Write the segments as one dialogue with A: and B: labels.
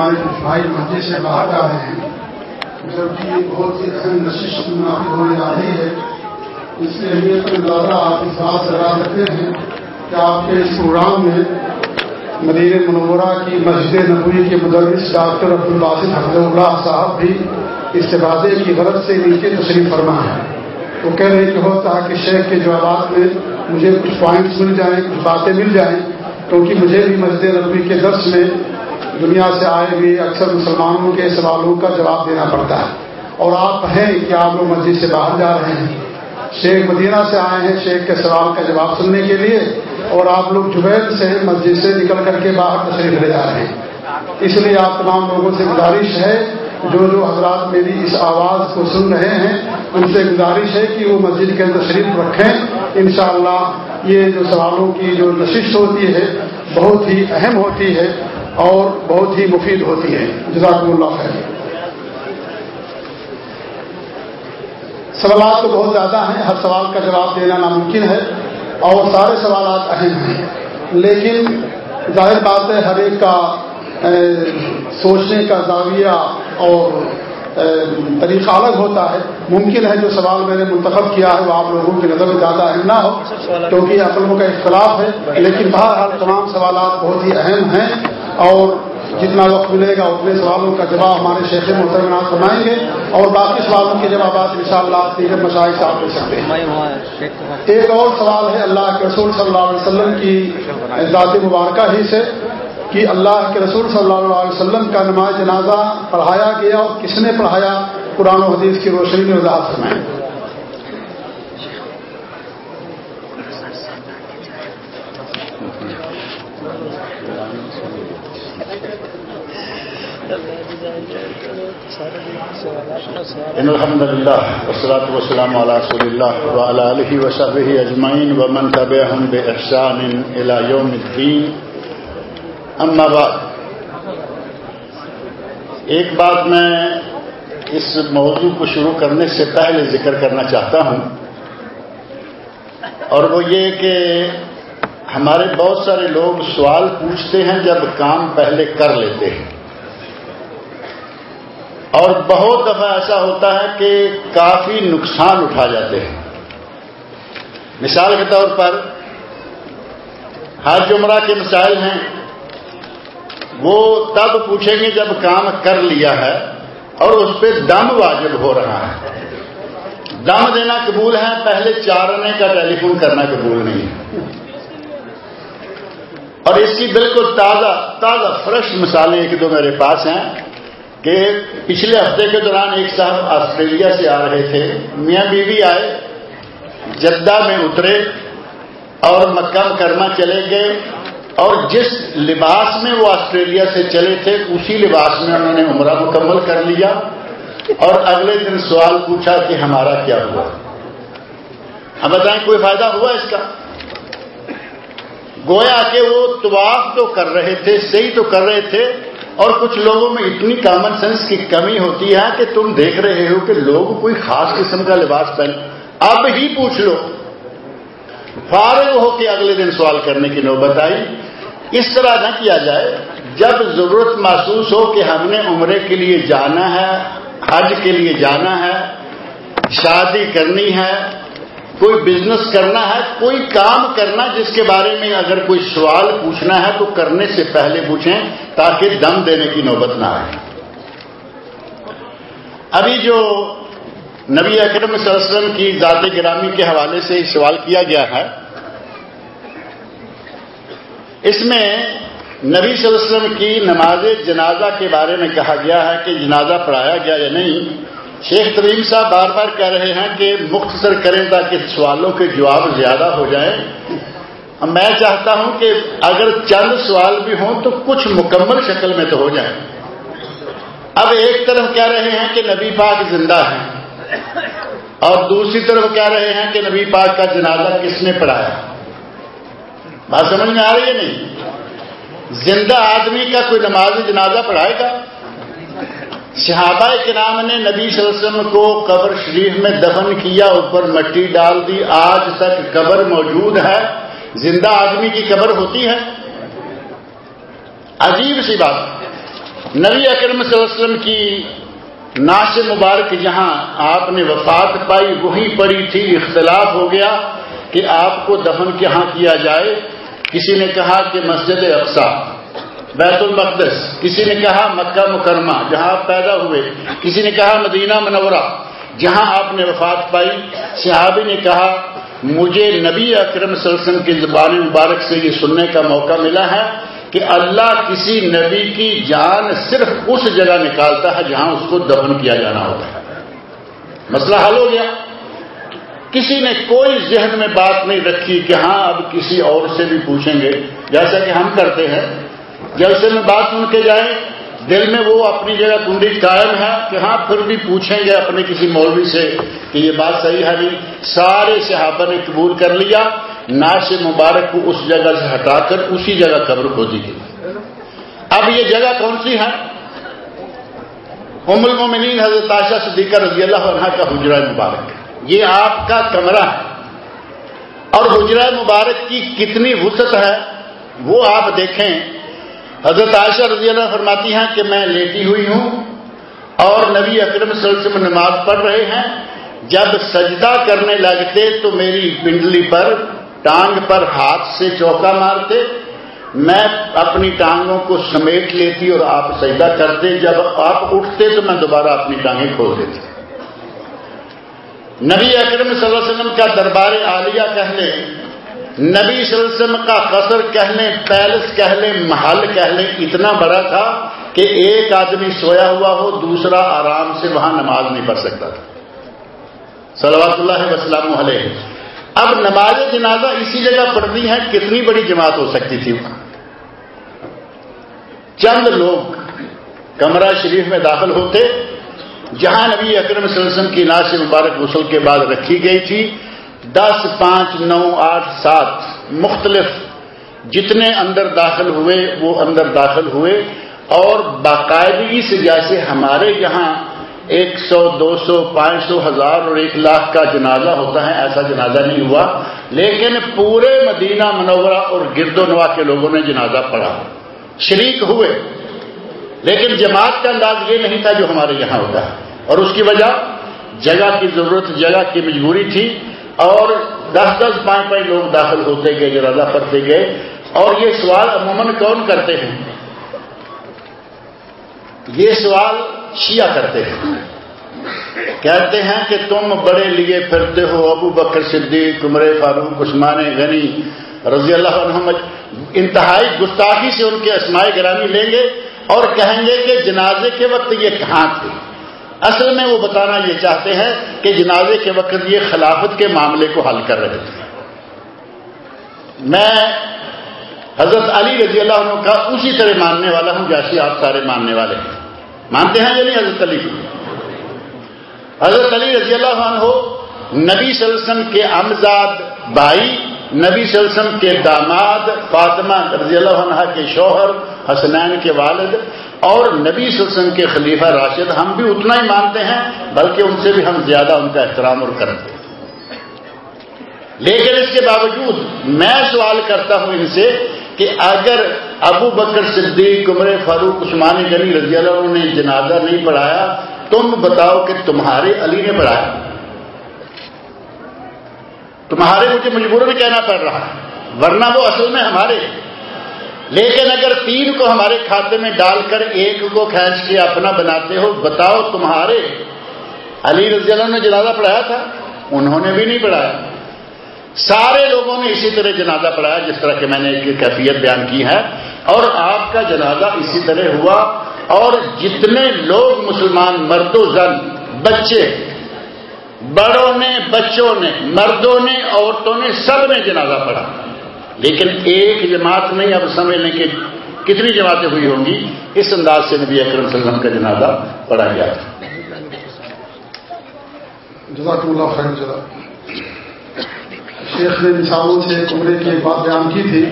A: ہمارے بھائی مسجد سے باہر جا رہے ہیں۔ جبکہ بہت ہی اہم نشست منعقد ہونے جا رہی ہے۔ اس کی اہمیت کا اندازہ آپ اس بات سے لگا سکتے ہیں کہ آپ کے اس پروگرام میں مدیر منورہ کی مسجد نبوی کے مدرس ڈاکٹر عبد الباسط حفظ اللہ صاحب بھی استفادے کی غرض سے نیچے تشریف فرما ہے۔ وہ کہہ رہے کہ ہوتا کہ شیخ کے جوابات میں مجھے کچھ پوائنٹس مل جائیں، کچھ باتیں مل جائیں، کیونکہ مجھے بھی مسجد نبوی کے درس میں دنیا سے آئے ہوئے اکثر مسلمانوں کے سوالوں کا جواب دینا پڑتا ہے۔ اور آپ ہیں کہ آپ لوگ مسجد سے باہر جا رہے ہیں۔ شیخ مدینہ سے آئے ہیں شیخ کے سوال کا جواب سننے کے لیے اور آپ لوگ جبید سے مسجد سے نکل کر کے باہر تشریف لے جا رہے ہیں۔ اس لیے آپ تمام لوگوں سے گزارش ہے، جو جو حضرات میری اس آواز کو سن رہے ہیں، ان سے گزارش ہے کہ وہ مسجد کے اندر شریف رکھیں۔ انشاءاللہ یہ جو سوالوں کی جو نشست ہوتی ہے، بہت ہی اہم ہوتی ہے۔ اور بہت ہی مفید ہوتی ہے جزاکم اللہ خیر۔ سوالات تو بہت زیادہ ہیں، ہر سوال کا جواب دینا ناممکن ہے اور سارے سوالات اہم ہیں۔ لیکن ظاہر بات ہے، ہر ایک کا سوچنے کا زاویہ اور طریقہ الگ ہوتا ہے۔ ممکن ہے جو سوال میں نے منتخب کیا ہے وہ آپ لوگوں کی نظر میں زیادہ اہم نہ ہو کیونکہ عقلوں کا اختلاف ہے۔ لیکن بہرحال تمام سوالات بہت ہی اہم ہیں اور جتنا وقت ملے گا اتنے سوالوں کا جواب ہمارے شیخ محترمات فرمائیں گے۔ اور باقی سوالوں کے جوابات ان شاء اللہ تیزر مشاہد سے آپ لے سکتے ہیں۔ ایک اور سوال ہے اللہ کے رسول صلی اللہ علیہ وسلم کی ذات مبارکہ ہی سے۔ کہ اللہ کے رسول صلی اللہ علیہ وسلم کا نماز جنازہ پڑھایا گیا اور کس نے پڑھایا؟ قرآن و حدیث کی روشنی میں وضاحت فرمائیں
B: ان الحمد لله والصلاه والسلام على رسول الله وعلى اله وصحبه اجمعين ومن تبعهم باحسان الى يوم الدين اما بعد، ایک بات میں اس موضوع کو شروع کرنے سے پہلے ذکر کرنا چاہتا ہوں، اور وہ یہ کہ ہمارے بہت سارے لوگ سوال پوچھتے ہیں جب کام پہلے کر لیتے ہیں۔ اور بہت دفعہ ایسا ہوتا ہے کہ کافی نقصان اٹھا جاتے ہیں۔ مثال کے طور پر حج عمرہ کے مسائل ہیں۔ وہ تب پوچھیں گے جب کام کر لیا ہے اور اس پہ دم واجب ہو رہا ہے۔ دم دینا قبول ہے، پہلے چارنے کا ٹیلی فون کرنا قبول نہیں ہے۔ اور اس کی بالکل تازہ تازہ فریش مثالیں ایک دو میرے پاس ہیں کہ پچھلے ہفتے کے دوران ایک صاحب آسٹریلیا سے آ رہے تھے۔ میاں بیوی آئے، جدہ میں اترے اور مکہ کرما چلے گئے۔ اور جس لباس میں وہ آسٹریلیا سے چلے تھے، اسی لباس میں انہوں نے عمرہ مکمل کر لیا۔ اور اگلے دن سوال پوچھا کہ ہمارا کیا ہوا؟ اب بتائیں، کوئی فائدہ ہوا اس کا؟ گویا کہ وہ طواف تو کر رہے تھے، صحیح تو کر رہے تھے، اور کچھ لوگوں میں اتنی کامن سینس کی کمی ہوتی ہے کہ تم دیکھ رہے ہو کہ لوگ کوئی خاص قسم کا لباس پہن۔ اب ہی پوچھ لو۔ فارغ ہو کے اگلے دن سوال کرنے کی نوبت آئی۔ اس طرح نہ کیا جائے۔ جب ضرورت محسوس ہو کہ ہم نے عمرے کے لیے جانا ہے، حج کے لیے جانا ہے، شادی کرنی ہے، کوئی بزنس کرنا ہے، کوئی کام کرنا جس کے بارے میں اگر کوئی سوال پوچھنا ہے تو کرنے سے پہلے پوچھیں تاکہ دم دینے کی نوبت نہ آئے۔ ابھی جو نبی اکرم صلی اللہ علیہ وسلم کی ذات گرامی کے حوالے سے سوال کیا گیا ہے اس میں نبی صلی اللہ علیہ وسلم کی نماز جنازہ کے بارے میں کہا گیا ہے کہ جنازہ پڑھایا گیا یا نہیں، شیخ تریم صاحب بار بار کہہ رہے ہیں کہ مختصر کریں تاکہ سوالوں کے جواب زیادہ ہو جائیں۔ میں چاہتا ہوں کہ اگر چند سوال بھی ہوں تو کچھ مکمل شکل میں تو ہو جائیں۔ اب ایک طرف کہہ رہے ہیں کہ نبی پاک زندہ ہے اور دوسری طرف کہہ رہے ہیں کہ نبی پاک کا جنازہ کس نے پڑھایا۔ بات سمجھ میں آ رہی ہے نہیں؟ زندہ آدمی کا کوئی نماز جنازہ پڑھائے گا؟ صحابہ کے نام نے نبی صلی اللہ علیہ وسلم کو قبر شریف میں دفن کیا، اوپر مٹی ڈال دی، آج تک قبر موجود ہے۔ زندہ آدمی کی قبر ہوتی ہے؟ عجیب سی بات۔ نبی اکرم صلی اللہ علیہ وسلم کی ناش مبارک جہاں آپ نے وفات پائی وہی پڑی تھی، اختلاف ہو گیا کہ آپ کو دفن کہاں کیا جائے۔ کسی نے کہا کہ مسجد افسا بیت المقدس، کسی نے کہا مکہ مکرمہ، جہاں آپ پیدا ہوئے، کسی نے کہا مدینہ منورہ، جہاں آپ نے وفات پائی، صحابی نے کہا مجھے نبی اکرم صلی اللہ علیہ وسلم کی زبان مبارک سے یہ سننے کا موقع ملا ہے کہ اللہ کسی نبی کی جان صرف اس جگہ نکالتا ہے جہاں اس کو دفن کیا جانا ہوتا ہے۔ مسئلہ حل ہو گیا۔ کسی نے کوئی ذہن میں بات نہیں رکھی کہ ہاں اب کسی اور سے بھی پوچھیں گے۔ جیسا کہ ہم کرتے ہیں جیسے میں بات سن کے جائیں دل میں وہ اپنی جگہ کنڈی قائم ہے کہ ہاں پھر بھی پوچھیں گے اپنے کسی مولوی سے کہ یہ بات صحیح ہے نہیں۔ سارے صحابہ نے قبول کر لیا۔ ناش مبارک کو اس جگہ سے ہٹا کر اسی جگہ قبر کھودی گئی۔ اب یہ جگہ کون سی ہے؟ ام المومنین حضرت عاشہ صدیقہ رضی اللہ عنہ کا حجرہ مبارک۔ یہ آپ کا کمرہ ہے۔ اور حجرہ مبارک کی کتنی وسط ہے، وہ آپ دیکھیں۔ حضرت عائشہ رضی اللہ فرماتی ہیں کہ میں لیٹی ہوئی ہوں اور نبی اکرم صلی اللہ علیہ وسلم نماز پڑھ رہے ہیں۔ جب سجدہ کرنے لگتے تو میری پنڈلی پر ٹانگ پر ہاتھ سے چوکا مارتے، میں اپنی ٹانگوں کو سمیٹ لیتی اور آپ سجدہ کرتے۔ جب آپ اٹھتے تو میں دوبارہ اپنی ٹانگیں کھول دیتی۔ نبی اکرم صلی اللہ علیہ وسلم کا دربار عالیہ کہہ لیں، نبی صلی اللہ علیہ وسلم کا قصر کہہ لیں، پیلس کہہ لیں، محل کہہ لیں، اتنا بڑا تھا کہ ایک آدمی سویا ہوا ہو، دوسرا آرام سے وہاں نماز نہیں پڑھ سکتا تھا۔ صلوات اللہ وسلم علیہ۔ اب نماز جنازہ اسی جگہ پڑھنی ہے، کتنی بڑی جماعت ہو سکتی تھی وہاں۔ چند لوگ کمرہ شریف میں داخل ہوتے جہاں نبی اکرم صلی اللہ علیہ وسلم کی ناش مبارک غسل کے بعد رکھی گئی تھی، دس پانچ نو آٹھ سات، مختلف جتنے اندر داخل ہوئے، وہ اندر داخل ہوئے اور باقاعدگی سے جیسے ہمارے یہاں ایک سو، دو سو، پانچ سو، ہزار اور ایک لاکھ کا جنازہ ہوتا ہے، ایسا جنازہ نہیں ہوا۔ لیکن پورے مدینہ منورہ اور گرد و نوا کے لوگوں نے جنازہ پڑھا۔ شریک ہوئے۔ لیکن جماعت کا انداز یہ نہیں تھا جو ہمارے یہاں ہوتا۔ ہے اور اس کی وجہ جگہ کی ضرورت، جگہ کی مجبوری تھی اور دس دس، پانچ پانچ لوگ داخل ہوتے گئے جنازہ پڑھتے گئے۔ اور یہ سوال عموماً کون کرتے ہیں؟ یہ سوال شیعہ کرتے ہیں۔ کہتے ہیں کہ تم بڑے لیے پھرتے ہو، ابو بکر صدیق، عمر فاروق، عثمان غنی رضی اللہ عنہ انتہائی گستاخی سے ان کے اسماعی گرامی لیں گے اور کہیں گے کہ جنازے کے وقت یہ کہاں تھے۔ اصل میں وہ بتانا یہ چاہتے ہیں کہ جنازے کے وقت یہ خلافت کے معاملے کو حل کر رہے تھے۔ میں حضرت علی رضی اللہ عنہ کا اسی طرح ماننے والا ہوں، جیسے آپ سارے ماننے والے ہیں۔ مانتے ہیں یا نہیں حضرت علی؟ حضرت علی رضی اللہ عنہ نبی صلی اللہ علیہ وسلم کے امزاد بھائی، نبی صلی اللہ علیہ وسلم کے داماد فاطمہ رضی اللہ عنہ کے شوہر، حسنین کے والد اور نبی صلی اللہ علیہ وسلم کے خلیفہ راشد ہم بھی اتنا ہی مانتے ہیں، بلکہ ان سے بھی ہم زیادہ ان کا احترام اور کرتے ہیں۔ لیکن اس کے باوجود میں سوال کرتا ہوں ان سے کہ اگر ابو بکر صدیق، عمر فاروق عثمانی گنی رضی اللہ عنہ نے جنازہ نہیں پڑھایا، تم بتاؤ کہ تمہارے علی نے پڑھایا۔ تمہارے مجھے مجبور میں کہنا پڑ رہا ورنہ وہ اصل میں ہمارے لیکن اگر تین کو ہمارے کھاتے میں ڈال کر ایک کو کھینچ کے اپنا بناتے ہو، بتاؤ تمہارے۔ علی رضی اللہ نے جنازہ پڑھایا تھا؟ انہوں نے بھی نہیں پڑھایا۔ سارے لوگوں نے اسی طرح جنازہ پڑھایا، جس طرح کہ میں نے ایک کیفیت بیان کی ہے۔ اور آپ کا جنازہ اسی طرح ہوا۔ اور جتنے لوگ مسلمان مرد و زن، بچے، بڑوں نے، بچوں نے، مردوں نے، عورتوں نے، سب نے جنازہ پڑھا۔ لیکن ایک جماعت نہیں اب سمجھ لیں کہ کتنی جماعتیں ہوئی ہوں گی؟ اس انداز سے نبی اکرم صلی اللہ علیہ وسلم کا جنازہ پڑھا گیا تھا
A: جزاک اللہ خیر جزا شیخ نے مثالوں سے عمرے کی ایک بات بیان کی تھی۔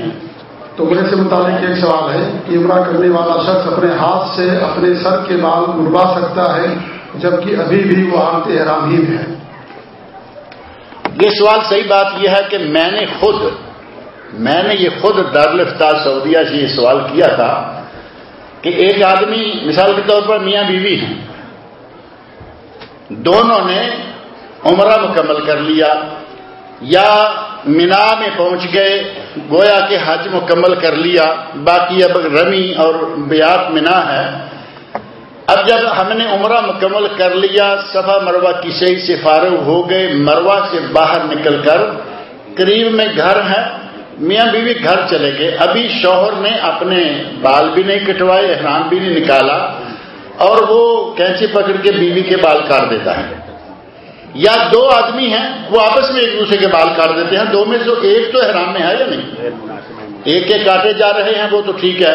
A: تو عمرے سے متعلق ایک سوال ہے کہ عمرہ کرنے والا شخص اپنے ہاتھ سے اپنے سر کے بال مربا سکتا ہے جبکہ ابھی بھی وہ حالت احرام ہی میں ہے۔
B: یہ سوال صحیح بات یہ ہے کہ میں نے خود میں نے یہ خود دارالفتہ سعودیہ سے یہ سوال کیا تھا کہ ایک آدمی، مثال کے طور پر میاں بیوی ہیں، دونوں نے عمرہ مکمل کر لیا، یا مینا میں پہنچ گئے، گویا کہ حج مکمل کر لیا، باقی اب رمی اور بیات مینا ہے۔ اب جب ہم نے عمرہ مکمل کر لیا، صفا مروا کسی سے فارغ ہو گئے مروا سے باہر نکل کر قریب میں گھر ہے۔ میاں بیوی گھر چلے گئے۔ ابھی شوہر نے اپنے بال بھی نہیں کٹوائے، احرام بھی نہیں نکالا اور وہ کینچی پکڑ کے بیوی کے بال کاٹ دیتا ہے۔ یا دو آدمی ہیں، وہ آپس میں ایک دوسرے کے بال کاٹ دیتے ہیں۔ دو میں سے ایک تو احرام میں ہے یا نہیں؟ ایک کے کاٹے جا رہے ہیں، وہ تو ٹھیک ہے۔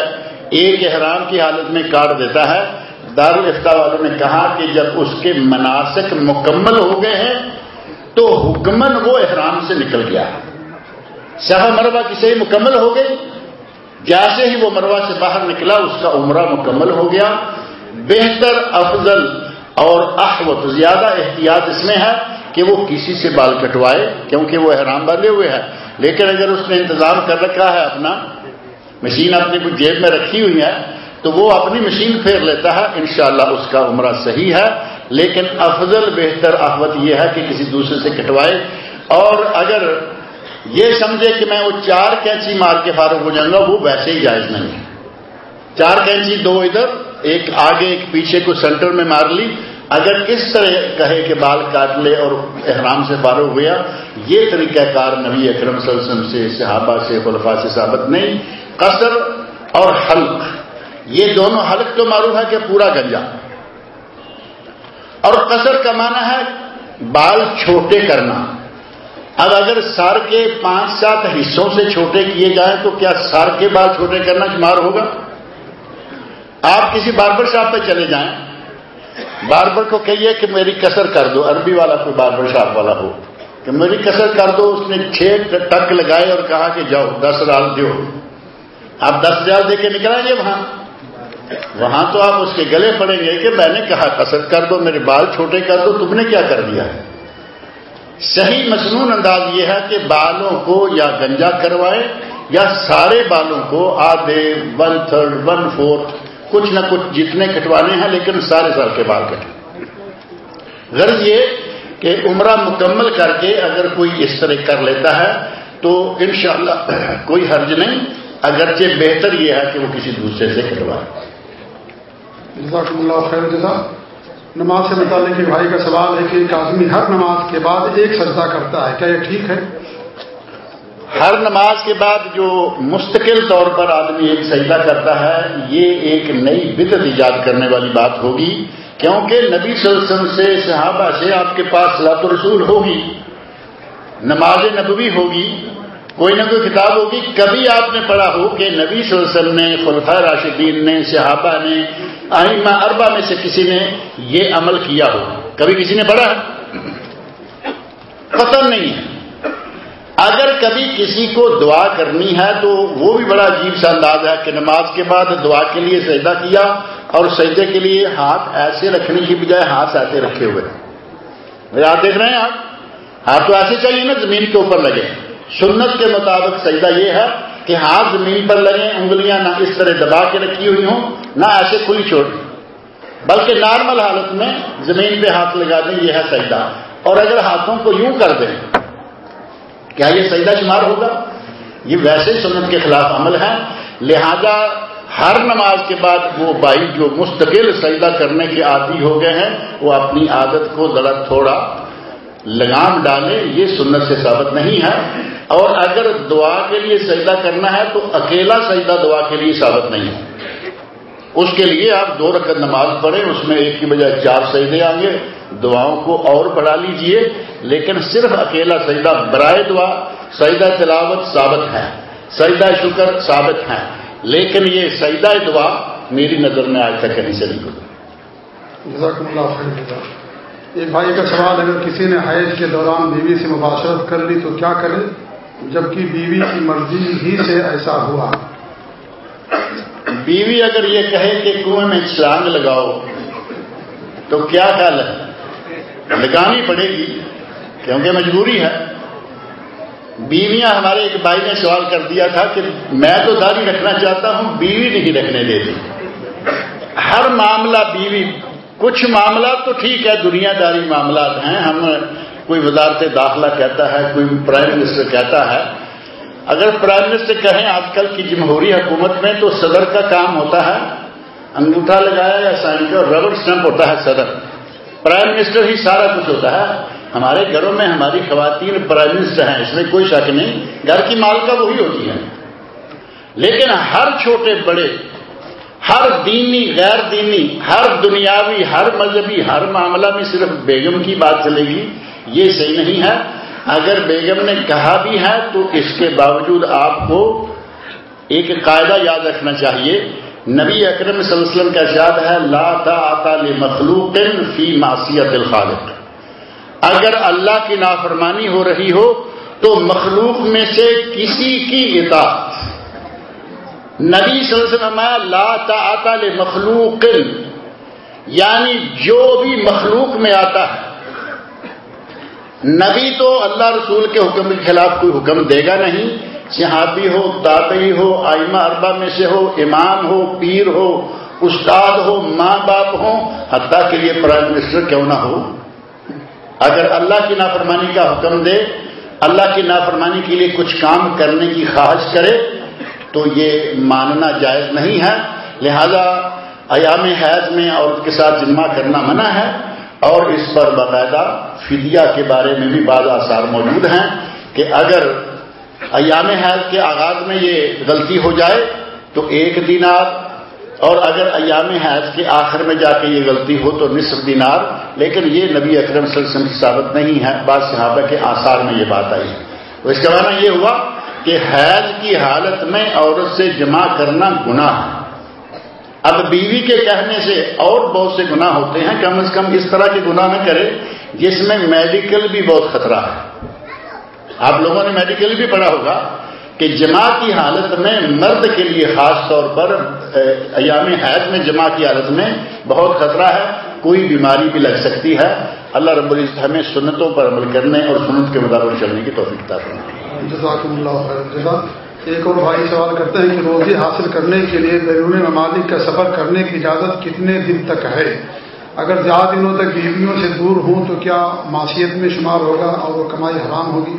B: ایک احرام کی حالت میں کاٹ دیتا ہے۔ دارالفتا والوں نے کہا کہ جب اس کے مناسک مکمل ہو گئے ہیں تو حکمن وہ احرام سے نکل گیا۔ ہے شاہ مروا کی صحیح مکمل ہو گئی۔ جیسے ہی وہ مروا سے باہر نکلا، اس کا عمرہ مکمل ہو گیا۔ بہتر، افضل اور احوت زیادہ احتیاط اس میں ہے کہ وہ کسی سے بال کٹوائے، کیونکہ وہ احرام باندھے ہوئے ہیں لیکن اگر اس نے انتظام کر رکھا ہے، اپنا مشین اپنی کچھ جیب میں رکھی ہوئی ہے، تو وہ اپنی مشین پھیر لیتا ہے۔ انشاءاللہ اس کا عمرہ صحیح ہے۔ لیکن افضل، بہتر احوت یہ ہے کہ کسی دوسرے سے کٹوائے۔ اور اگر یہ سمجھے کہ میں وہ چار کینچی مار کے فارغ ہو جاؤں گا، وہ ویسے ہی جائز نہیں ہے۔ چار کینچی دو ادھر، ایک آگے، ایک پیچھے کو سینٹر میں مار لی۔ اگر اس طرح کہے کہ بال کاٹ لے اور احرام سے فارغ ہوا یہ طریقہ کار نبی اکرم صلی اللہ علیہ وسلم سے، صحابہ سے خلفا سے ثابت نہیں۔ قصر اور حلق، یہ دونوں حلق تو معروف ہے کہ پورا گنجا۔ اور قصر کا معنی ہے بال چھوٹے کرنا۔ اب اگر سر کے پانچ سات حصوں سے چھوٹے کیے جائیں تو کیا سر کے بال چھوٹے کرنا شمار ہوگا؟ آپ کسی باربر شاپ پہ چلے جائیں، باربر کو کہیے کہ میری کسر کر دو، عربی والا کوئی باربر شاپ والا ہو، کہ میری کسر کر دو، اس نے چھ ٹک لگائے اور کہا کہ جاؤ، دس ہزار دو آپ دس ہزار دے کے نکلائیں گے وہاں؟ وہاں تو آپ اس کے گلے پڑیں گے کہ میں نے کہا کسر کر دو، میرے بال چھوٹے کر دو، تم نے کیا کر دیا؟ ہے صحیح مصنون انداز یہ ہے کہ بالوں کو یا گنجا کروائے یا سارے بالوں کو آدھے، ون تھرڈ، ون فورتھ، کچھ نہ کچھ جتنے کٹوانے ہیں، لیکن سارے سال کے بال کٹے۔ غرض یہ کہ عمرہ مکمل کر کے اگر کوئی اس طرح کر لیتا ہے، تو انشاءاللہ کوئی حرج نہیں۔ اگرچہ بہتر یہ ہے کہ وہ کسی دوسرے سے کٹوائے۔
A: نماز سے متعلق ایک بھائی کا سوال ہے کہ ایک آدمی ہر نماز کے بعد ایک سجدہ کرتا ہے، کیا یہ ٹھیک ہے؟
B: ہر نماز کے بعد جو مستقل طور پر آدمی ایک سجدہ کرتا ہے، یہ ایک نئی بدت ایجاد کرنے والی بات ہوگی، کیونکہ نبی صلی اللہ علیہ وسلم سے صحابہ سے آپ کے پاس سلاط رسول ہوگی، نماز نبوی ہوگی کوئی نہ کوئی کتاب ہوگی۔ کبھی آپ نے پڑھا ہو کہ نبی صلی اللہ علیہ وسلم نے خلفۂ راشدین نے، صحابہ نے، آئمہ اربا میں سے کسی نے یہ عمل کیا ہو۔ کبھی کسی نے پڑھا؟ قطر نہیں۔ ہے اگر کبھی کسی کو دعا کرنی ہے تو وہ بھی بڑا عجیب سا انداز ہے کہ نماز کے بعد دعا کے لیے سجدہ کیا اور سجدے کے لیے ہاتھ ایسے رکھنے کی بجائے ہاتھ ایسے رکھے ہوئے۔ آپ دیکھ رہے ہیں آپ؟ ہاتھ تو ایسے چاہیے نا، زمین کے اوپر لگے۔ سنت کے مطابق سجدہ یہ ہے کہ ہاتھ زمین پر لگیں، انگلیاں نہ اس طرح دبا کے رکھی ہوئی ہوں، نہ ایسے کھلی چھوڑ۔ بلکہ نارمل حالت میں زمین پہ ہاتھ لگا دیں، یہ ہے سجدہ۔ اور اگر ہاتھوں کو یوں کر دیں، کیا یہ سجدہ شمار ہوگا؟ یہ ویسے سنت کے خلاف عمل ہے۔ لہذا ہر نماز کے بعد وہ بھائی جو مستقل سجدہ کرنے کے عادی ہو گئے ہیں، وہ اپنی عادت کو ذرا تھوڑا لگام ڈالے یہ سنت سے ثابت نہیں ہے۔ اور اگر دعا کے لیے سجدہ کرنا ہے تو اکیلا سجدہ دعا کے لیے ثابت نہیں ہے۔ اس کے لیے آپ دو رقط نماز پڑھیں، اس میں ایک کی بجائے چار سجدے آئیں گے۔ دعاؤں کو اور بڑھا لیجیے، لیکن صرف اکیلا سجدہ برائے دعا، سجدہ تلاوت ثابت ہے۔ سجدہ شکر ثابت ہے۔ لیکن یہ سجدہ دعا میری نظر میں آج تک کہیں سے نہیں
A: ہوگی ایک بھائی کا سوال، اگر کسی نے حیض کے دوران بیوی سے مباشرت کر لی تو کیا کرے؟ جبکہ بیوی کی مرضی ہی سے ایسا ہوا۔
B: بیوی اگر یہ کہے کہ کنویں میں چھلانگ لگاؤ، تو کیا خیال ہے؟ لگانی پڑے گی، کیونکہ مجبوری ہے۔ بیویاں ہمارے ایک بھائی نے سوال کر دیا تھا کہ میں تو داڑھی رکھنا چاہتا ہوں، بیوی نہیں رکھنے دیتی۔ ہر معاملہ بیوی کچھ معاملات تو ٹھیک ہے دنیا داری معاملات ہیں۔ ہم کوئی وزارت داخلہ کہتا ہے، کوئی پرائم منسٹر کہتا ہے۔ اگر پرائم منسٹر کہیں آج کل کی جمہوری حکومت میں تو صدر کا کام ہوتا ہے، انگوٹھا لگایا یا سائن کا ربڑ اسٹمپ ہوتا ہے صدر۔ پرائم منسٹر ہی سارا کچھ ہوتا ہے۔ ہمارے گھروں میں ہماری خواتین پرائم منسٹر ہیں، اس میں کوئی شک نہیں۔ گھر کی مالکہ وہی ہوتی ہے۔ لیکن ہر چھوٹے بڑے ہر دینی، غیر دینی، ہر دنیاوی، ہر مذہبی، ہر معاملہ میں صرف بیگم کی بات چلے گی، یہ صحیح نہیں ہے۔ اگر بیگم نے کہا بھی ہے تو اس کے باوجود آپ کو ایک قاعدہ یاد رکھنا چاہیے۔ نبی اکرم صلی اللہ علیہ وسلم کا ارشاد ہے، لا تا مخلوق فی معصیت الخالق۔ اگر اللہ کی نافرمانی ہو رہی ہو تو مخلوق میں سے کسی کی اطاعت نبی صلی اللہ علیہ وسلم لا تا مخلوق یعنی جو بھی مخلوق میں آتا ہے۔ نبی تو اللہ رسول کے حکم کے خلاف کوئی حکم دے گا نہیں۔ صحابی ہو، تابعی ہو، آئمہ اربا میں سے ہو، امام ہو، پیر ہو، استاد ہو، ماں باپ ہو، حتیٰ کے لیے پرائم منسٹر کیوں نہ ہو؟ اگر اللہ کی نافرمانی کا حکم دے، اللہ کی نافرمانی کے لیے کچھ کام کرنے کی خواہش کرے تو یہ ماننا جائز نہیں ہے۔ لہذا ایام حیض میں عورت کے ساتھ جمع کرنا منع ہے۔ اور اس پر باقاعدہ فدیہ کے بارے میں بھی بعض آثار موجود ہیں کہ اگر ایام حیض کے آغاز میں یہ غلطی ہو جائے تو ایک دینار، اور اگر ایام حیض کے آخر میں جا کے یہ غلطی ہو تو نصف دینار۔ لیکن یہ نبی اکرم صلی اللہ علیہ وسلم کی ثابت نہیں ہے۔ بعض صحابہ کے آثار میں یہ بات آئی تو اس کا معنی یہ ہوا کہ حیض کی حالت میں عورت سے جمع کرنا گناہ ہے۔ اب بیوی کے کہنے سے اور بہت سے گناہ ہوتے ہیں کم از کم اس طرح کے گناہ نہ کرے جس میں میڈیکل بھی بہت خطرہ ہے۔ آپ لوگوں نے میڈیکل بھی پڑھا ہوگا کہ جمع کی حالت میں مرد کے لیے خاص طور پر ایام حیض میں جمع کی حالت میں بہت خطرہ ہے، کوئی بیماری بھی لگ سکتی ہے۔ اللہ رب العزت ہمیں سنتوں پر عمل کرنے اور سنت کے مطابق چلنے کی توفیق
A: جزاک۔ ایک اور بھائی سوال کرتے ہیں کہ روزی حاصل کرنے کے لیے بیرون ممالک کا سفر کرنے کی اجازت کتنے دن تک ہے؟ اگر زیادہ دنوں تک بیویوں سے دور ہوں تو کیا معاشیت میں شمار ہوگا اور وہ کمائی حرام ہوگی؟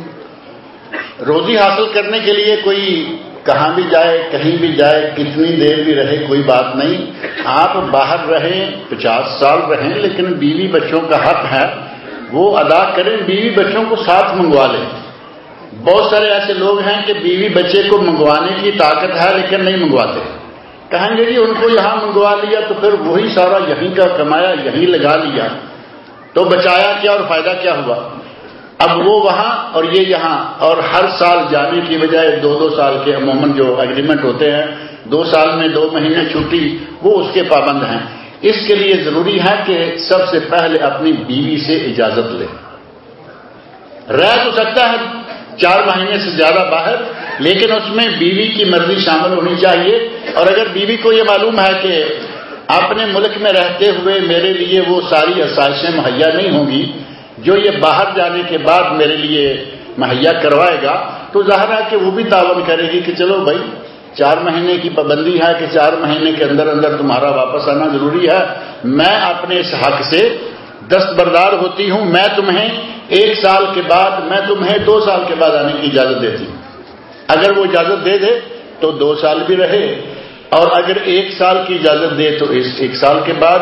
B: روزی حاصل کرنے کے لیے کوئی کہاں بھی جائے، کہیں بھی جائے، کتنی دیر بھی رہے، کوئی بات نہیں۔ آپ باہر رہیں، پچاس سال رہیں، لیکن بیوی بچوں کا حق ہے۔ وہ ادا کریں، بیوی بچوں کو ساتھ منگوا لیں۔ بہت سارے ایسے لوگ ہیں کہ بیوی بچے کو منگوانے کی طاقت ہے لیکن نہیں منگواتے۔ کہیں گے جی ان کو یہاں منگوا لیا تو پھر وہی سارا یہیں کا کمایا، یہیں لگا لیا۔ تو بچایا کیا اور فائدہ کیا ہوا؟ اب وہ وہاں اور یہ یہاں اور ہر سال جانے کی بجائے دو دو سال کے عموماً جو اگریمنٹ ہوتے ہیں، دو سال میں دو مہینے چھٹی، وہ اس کے پابند ہیں۔ اس کے لیے ضروری ہے کہ سب سے پہلے اپنی بیوی سے اجازت لے۔ رہ تو سکتا ہے چار مہینے سے زیادہ باہر، لیکن اس میں بیوی کی مرضی شامل ہونی چاہیے۔ اور اگر بیوی کو یہ معلوم ہے کہ اپنے ملک میں رہتے ہوئے میرے لیے وہ ساری آسائشیں مہیا نہیں ہوں گی، جو یہ باہر جانے کے بعد میرے لیے مہیا کروائے گا، تو ظاہر ہے کہ وہ بھی تعاون کرے گی کہ چلو بھائی، چار مہینے کی پابندی ہے کہ چار مہینے کے اندر اندر تمہارا واپس آنا ضروری ہے۔ میں اپنے اس حق سے دستبردار ہوتی ہوں، میں تمہیں ایک سال کے بعد، میں تمہیں دو سال کے بعد آنے کی اجازت دیتی ہوں۔ اگر وہ اجازت دے دے تو دو سال بھی رہے۔ اور اگر ایک سال کی اجازت دے تو اس ایک سال کے بعد۔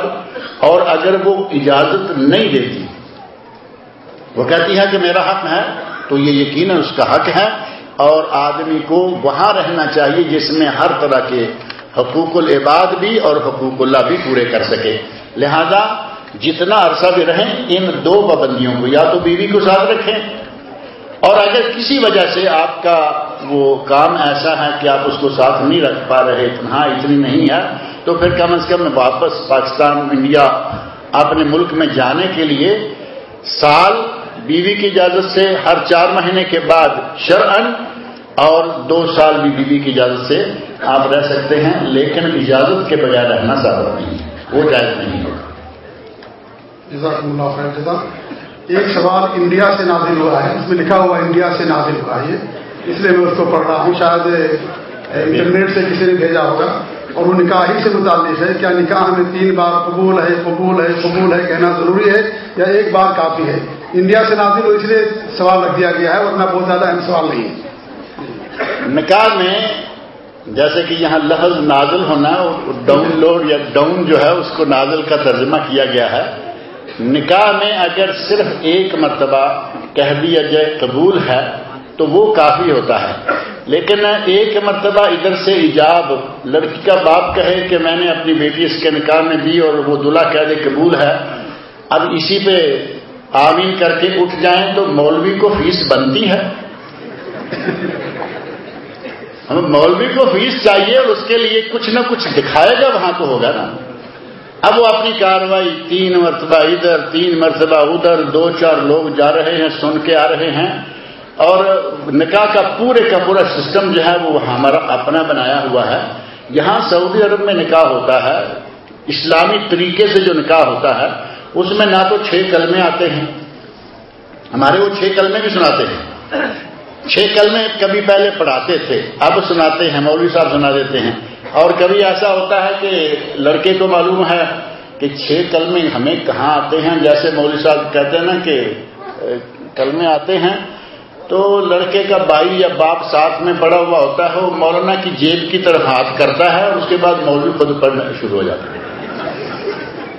B: اور اگر وہ اجازت نہیں دیتی، وہ کہتی ہے کہ میرا حق ہے، تو یہ یقین اس کا حق ہے۔ اور آدمی کو وہاں رہنا چاہیے جس میں ہر طرح کے حقوق العباد بھی اور حقوق اللہ بھی پورے کر سکے۔ لہذا جتنا عرصہ بھی رہیں، ان دو پابندیوں کو یا تو بیوی کو ساتھ رکھیں۔ اور اگر کسی وجہ سے آپ کا وہ کام ایسا ہے کہ آپ اس کو ساتھ نہیں رکھ پا رہے ہاں اتنی نہیں ہے، تو پھر کم از کم واپس پاکستان، انڈیا، اپنے ملک میں جانے کے لیے سال بیوی کی اجازت سے، ہر چار مہینے کے بعد شرعن اور دو سال بھی بیوی کی اجازت سے آپ رہ سکتے ہیں، لیکن اجازت کے بجائے رہنا ضرور نہیں ہے۔ وہ جائز نہیں ہوگا۔
A: جزاک اللہ خیر جزاک۔ ایک سوال انڈیا سے نازل ہوا ہے، اس میں لکھا ہوا انڈیا سے نازل ہوا ہے اس لیے میں اس کو پڑھ رہا ہوں، شاید انٹرنیٹ سے کسی نے بھیجا ہوگا۔ اور وہ نکاح ہی سے متعلق ہے، کیا نکاح میں تین بار قبول ہے قبول ہے قبول ہے، کہنا ضروری ہے یا ایک بار کافی ہے؟ انڈیا سے نازل ہو، اس لیے سوال رکھ دیا گیا ہے، ورنہ بہت زیادہ اہم سوال نہیں ہے۔
B: نکاح میں جیسے کہ یہاں لفظ نازل ہونا ڈاؤن لوڈ یا ڈاؤن جو ہے، اس کو نازل کا ترجمہ کیا گیا ہے۔ نکاح میں اگر صرف ایک مرتبہ کہہ دیا جائے قبول ہے، تو وہ کافی ہوتا ہے۔ لیکن ایک مرتبہ ادھر سے ایجاب، لڑکی کا باپ کہے کہ میں نے اپنی بیٹی اس کے نکاح میں دی اور وہ دلہا کہہ دے قبول ہے، اب اسی پہ آمین کر کے اٹھ جائیں تو مولوی کو فیس بنتی ہے۔ ہم مولوی کو فیس چاہیے اور اس کے لیے کچھ نہ کچھ دکھائے گا، وہاں تو ہوگا نا۔ اب وہ اپنی کاروائی تین مرتبہ ادھر، تین مرتبہ ادھر، دو چار لوگ جا رہے ہیں، سن کے آ رہے ہیں۔ اور نکاح کا پورے کا پورا سسٹم جو ہے وہ ہمارا اپنا بنایا ہوا ہے۔ یہاں سعودی عرب میں نکاح ہوتا ہے، اسلامی طریقے سے جو نکاح ہوتا ہے، اس میں نہ تو چھ کلمے آتے ہیں۔ ہمارے وہ چھ کلمے بھی سناتے ہیں۔ چھ کلمے کبھی پہلے پڑھاتے تھے، اب سناتے ہیں، مولوی صاحب سنا دیتے ہیں۔ اور کبھی ایسا ہوتا ہے کہ لڑکے کو معلوم ہے کہ چھ کلمے ہمیں کہاں آتے ہیں؟ جیسے مولوی صاحب کہتے ہیں نا کہ کلمے آتے ہیں، تو لڑکے کا بھائی یا باپ ساتھ میں پڑا ہوا ہوتا ہے، وہ مولانا کی جیب کی طرف ہاتھ کرتا ہے اور اس کے بعد مولوی خود پڑھنا شروع ہو جاتا ہے۔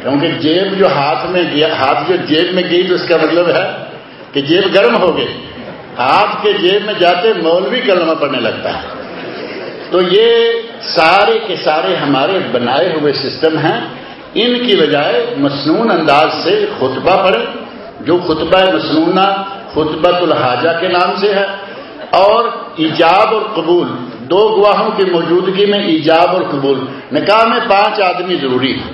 B: کیونکہ جیب جو ہاتھ میں گیا، ہاتھ جو جیب میں گئی تو اس کا مطلب ہے کہ جیب گرم ہو گئی۔ ہاتھ کے جیب میں جاتے مولوی کلمہ پڑھنے لگتا ہے۔ تو یہ سارے کے سارے ہمارے بنائے ہوئے سسٹم ہیں۔ ان کی بجائے مصنون انداز سے خطبہ پڑھے جو خطبہ مصنون خطبت الحاجہ کے نام سے ہے۔ اور ایجاب اور قبول، دو گواہوں کی موجودگی میں ایجاب اور قبول۔ نکاح میں پانچ آدمی ضروری ہیں۔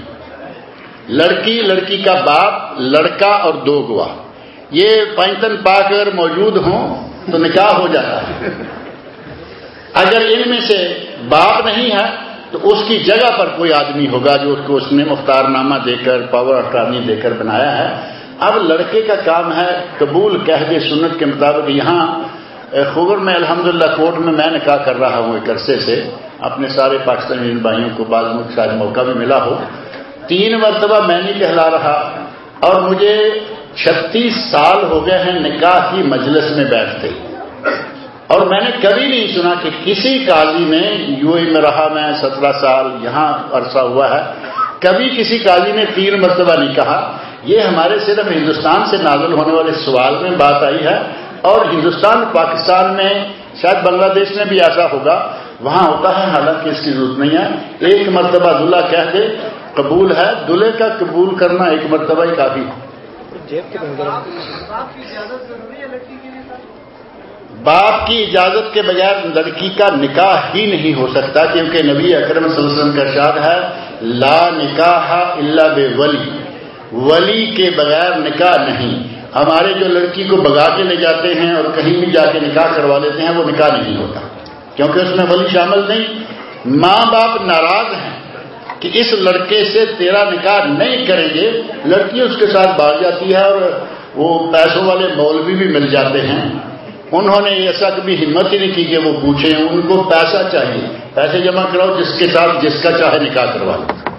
B: لڑکی لڑکی کا باپ، لڑکا اور دو گواہ۔ یہ پینتن پاک اگر موجود ہوں تو نکاح ہو جاتا ہے۔ اگر ان میں سے باپ نہیں ہے، تو اس کی جگہ پر کوئی آدمی ہوگا جو اس کو اس نے مختار نامہ دے کر پاور اٹرانی دے کر بنایا ہے۔ اب لڑکے کا کام ہے قبول کہہ سنت کے مطابق، یہاں خبر میں الحمدللہ کورٹ میں میں نکاح کر رہا ہوں ایک عرصے سے، اپنے سارے پاکستانی بھائیوں کو بعض شاید موقع بھی ملا ہو۔ تین مرتبہ میں نہیں کہلا رہا اور مجھے چھتیس سال ہو گئے ہیں نکاح کی مجلس میں بیٹھتے۔ اور میں نے کبھی نہیں سنا کہ کسی قاضی میں یو اے میں رہا میں سترہ سال یہاں عرصہ ہوا ہے کبھی کسی قاضی نے تین مرتبہ نہیں کہا۔ یہ ہمارے صرف ہندوستان سے نازل ہونے والے سوال میں بات آئی ہے اور ہندوستان پاکستان میں شاید بنگلہ دیش میں بھی ایسا ہوگا۔ وہاں ہوتا ہے حالانکہ اس کی ضرورت نہیں ہے۔ ایک مرتبہ دلہا کہہ دے قبول ہے۔ دلہے کا قبول کرنا ایک مرتبہ ہی کافی باپ کی اجازت کے بغیر لڑکی کا نکاح ہی نہیں ہو سکتا، کیونکہ نبی اکرم صلی اللہ علیہ وسلم کا ارشاد ہے، لا نکاح اللہ بے ولی ولی کے بغیر نکاح نہیں۔ ہمارے جو لڑکی کو بگا کے لے جاتے ہیں اور کہیں بھی جا کے نکاح کروا لیتے ہیں، وہ نکاح نہیں ہوتا۔ کیونکہ اس میں ولی شامل نہیں۔ ماں باپ ناراض ہیں کہ اس لڑکے سے تیرا نکاح نہیں کریں گے، لڑکی اس کے ساتھ بھاگ جاتی ہے اور وہ پیسوں والے مولوی بھی مل جاتے ہیں۔ انہوں نے ایسا کبھی ہمت ہی نہیں کی کہ وہ پوچھیں، ان کو پیسہ چاہیے۔ پیسے جمع کراؤ، جس کے ساتھ، جس کا چاہے نکاح کروا لو۔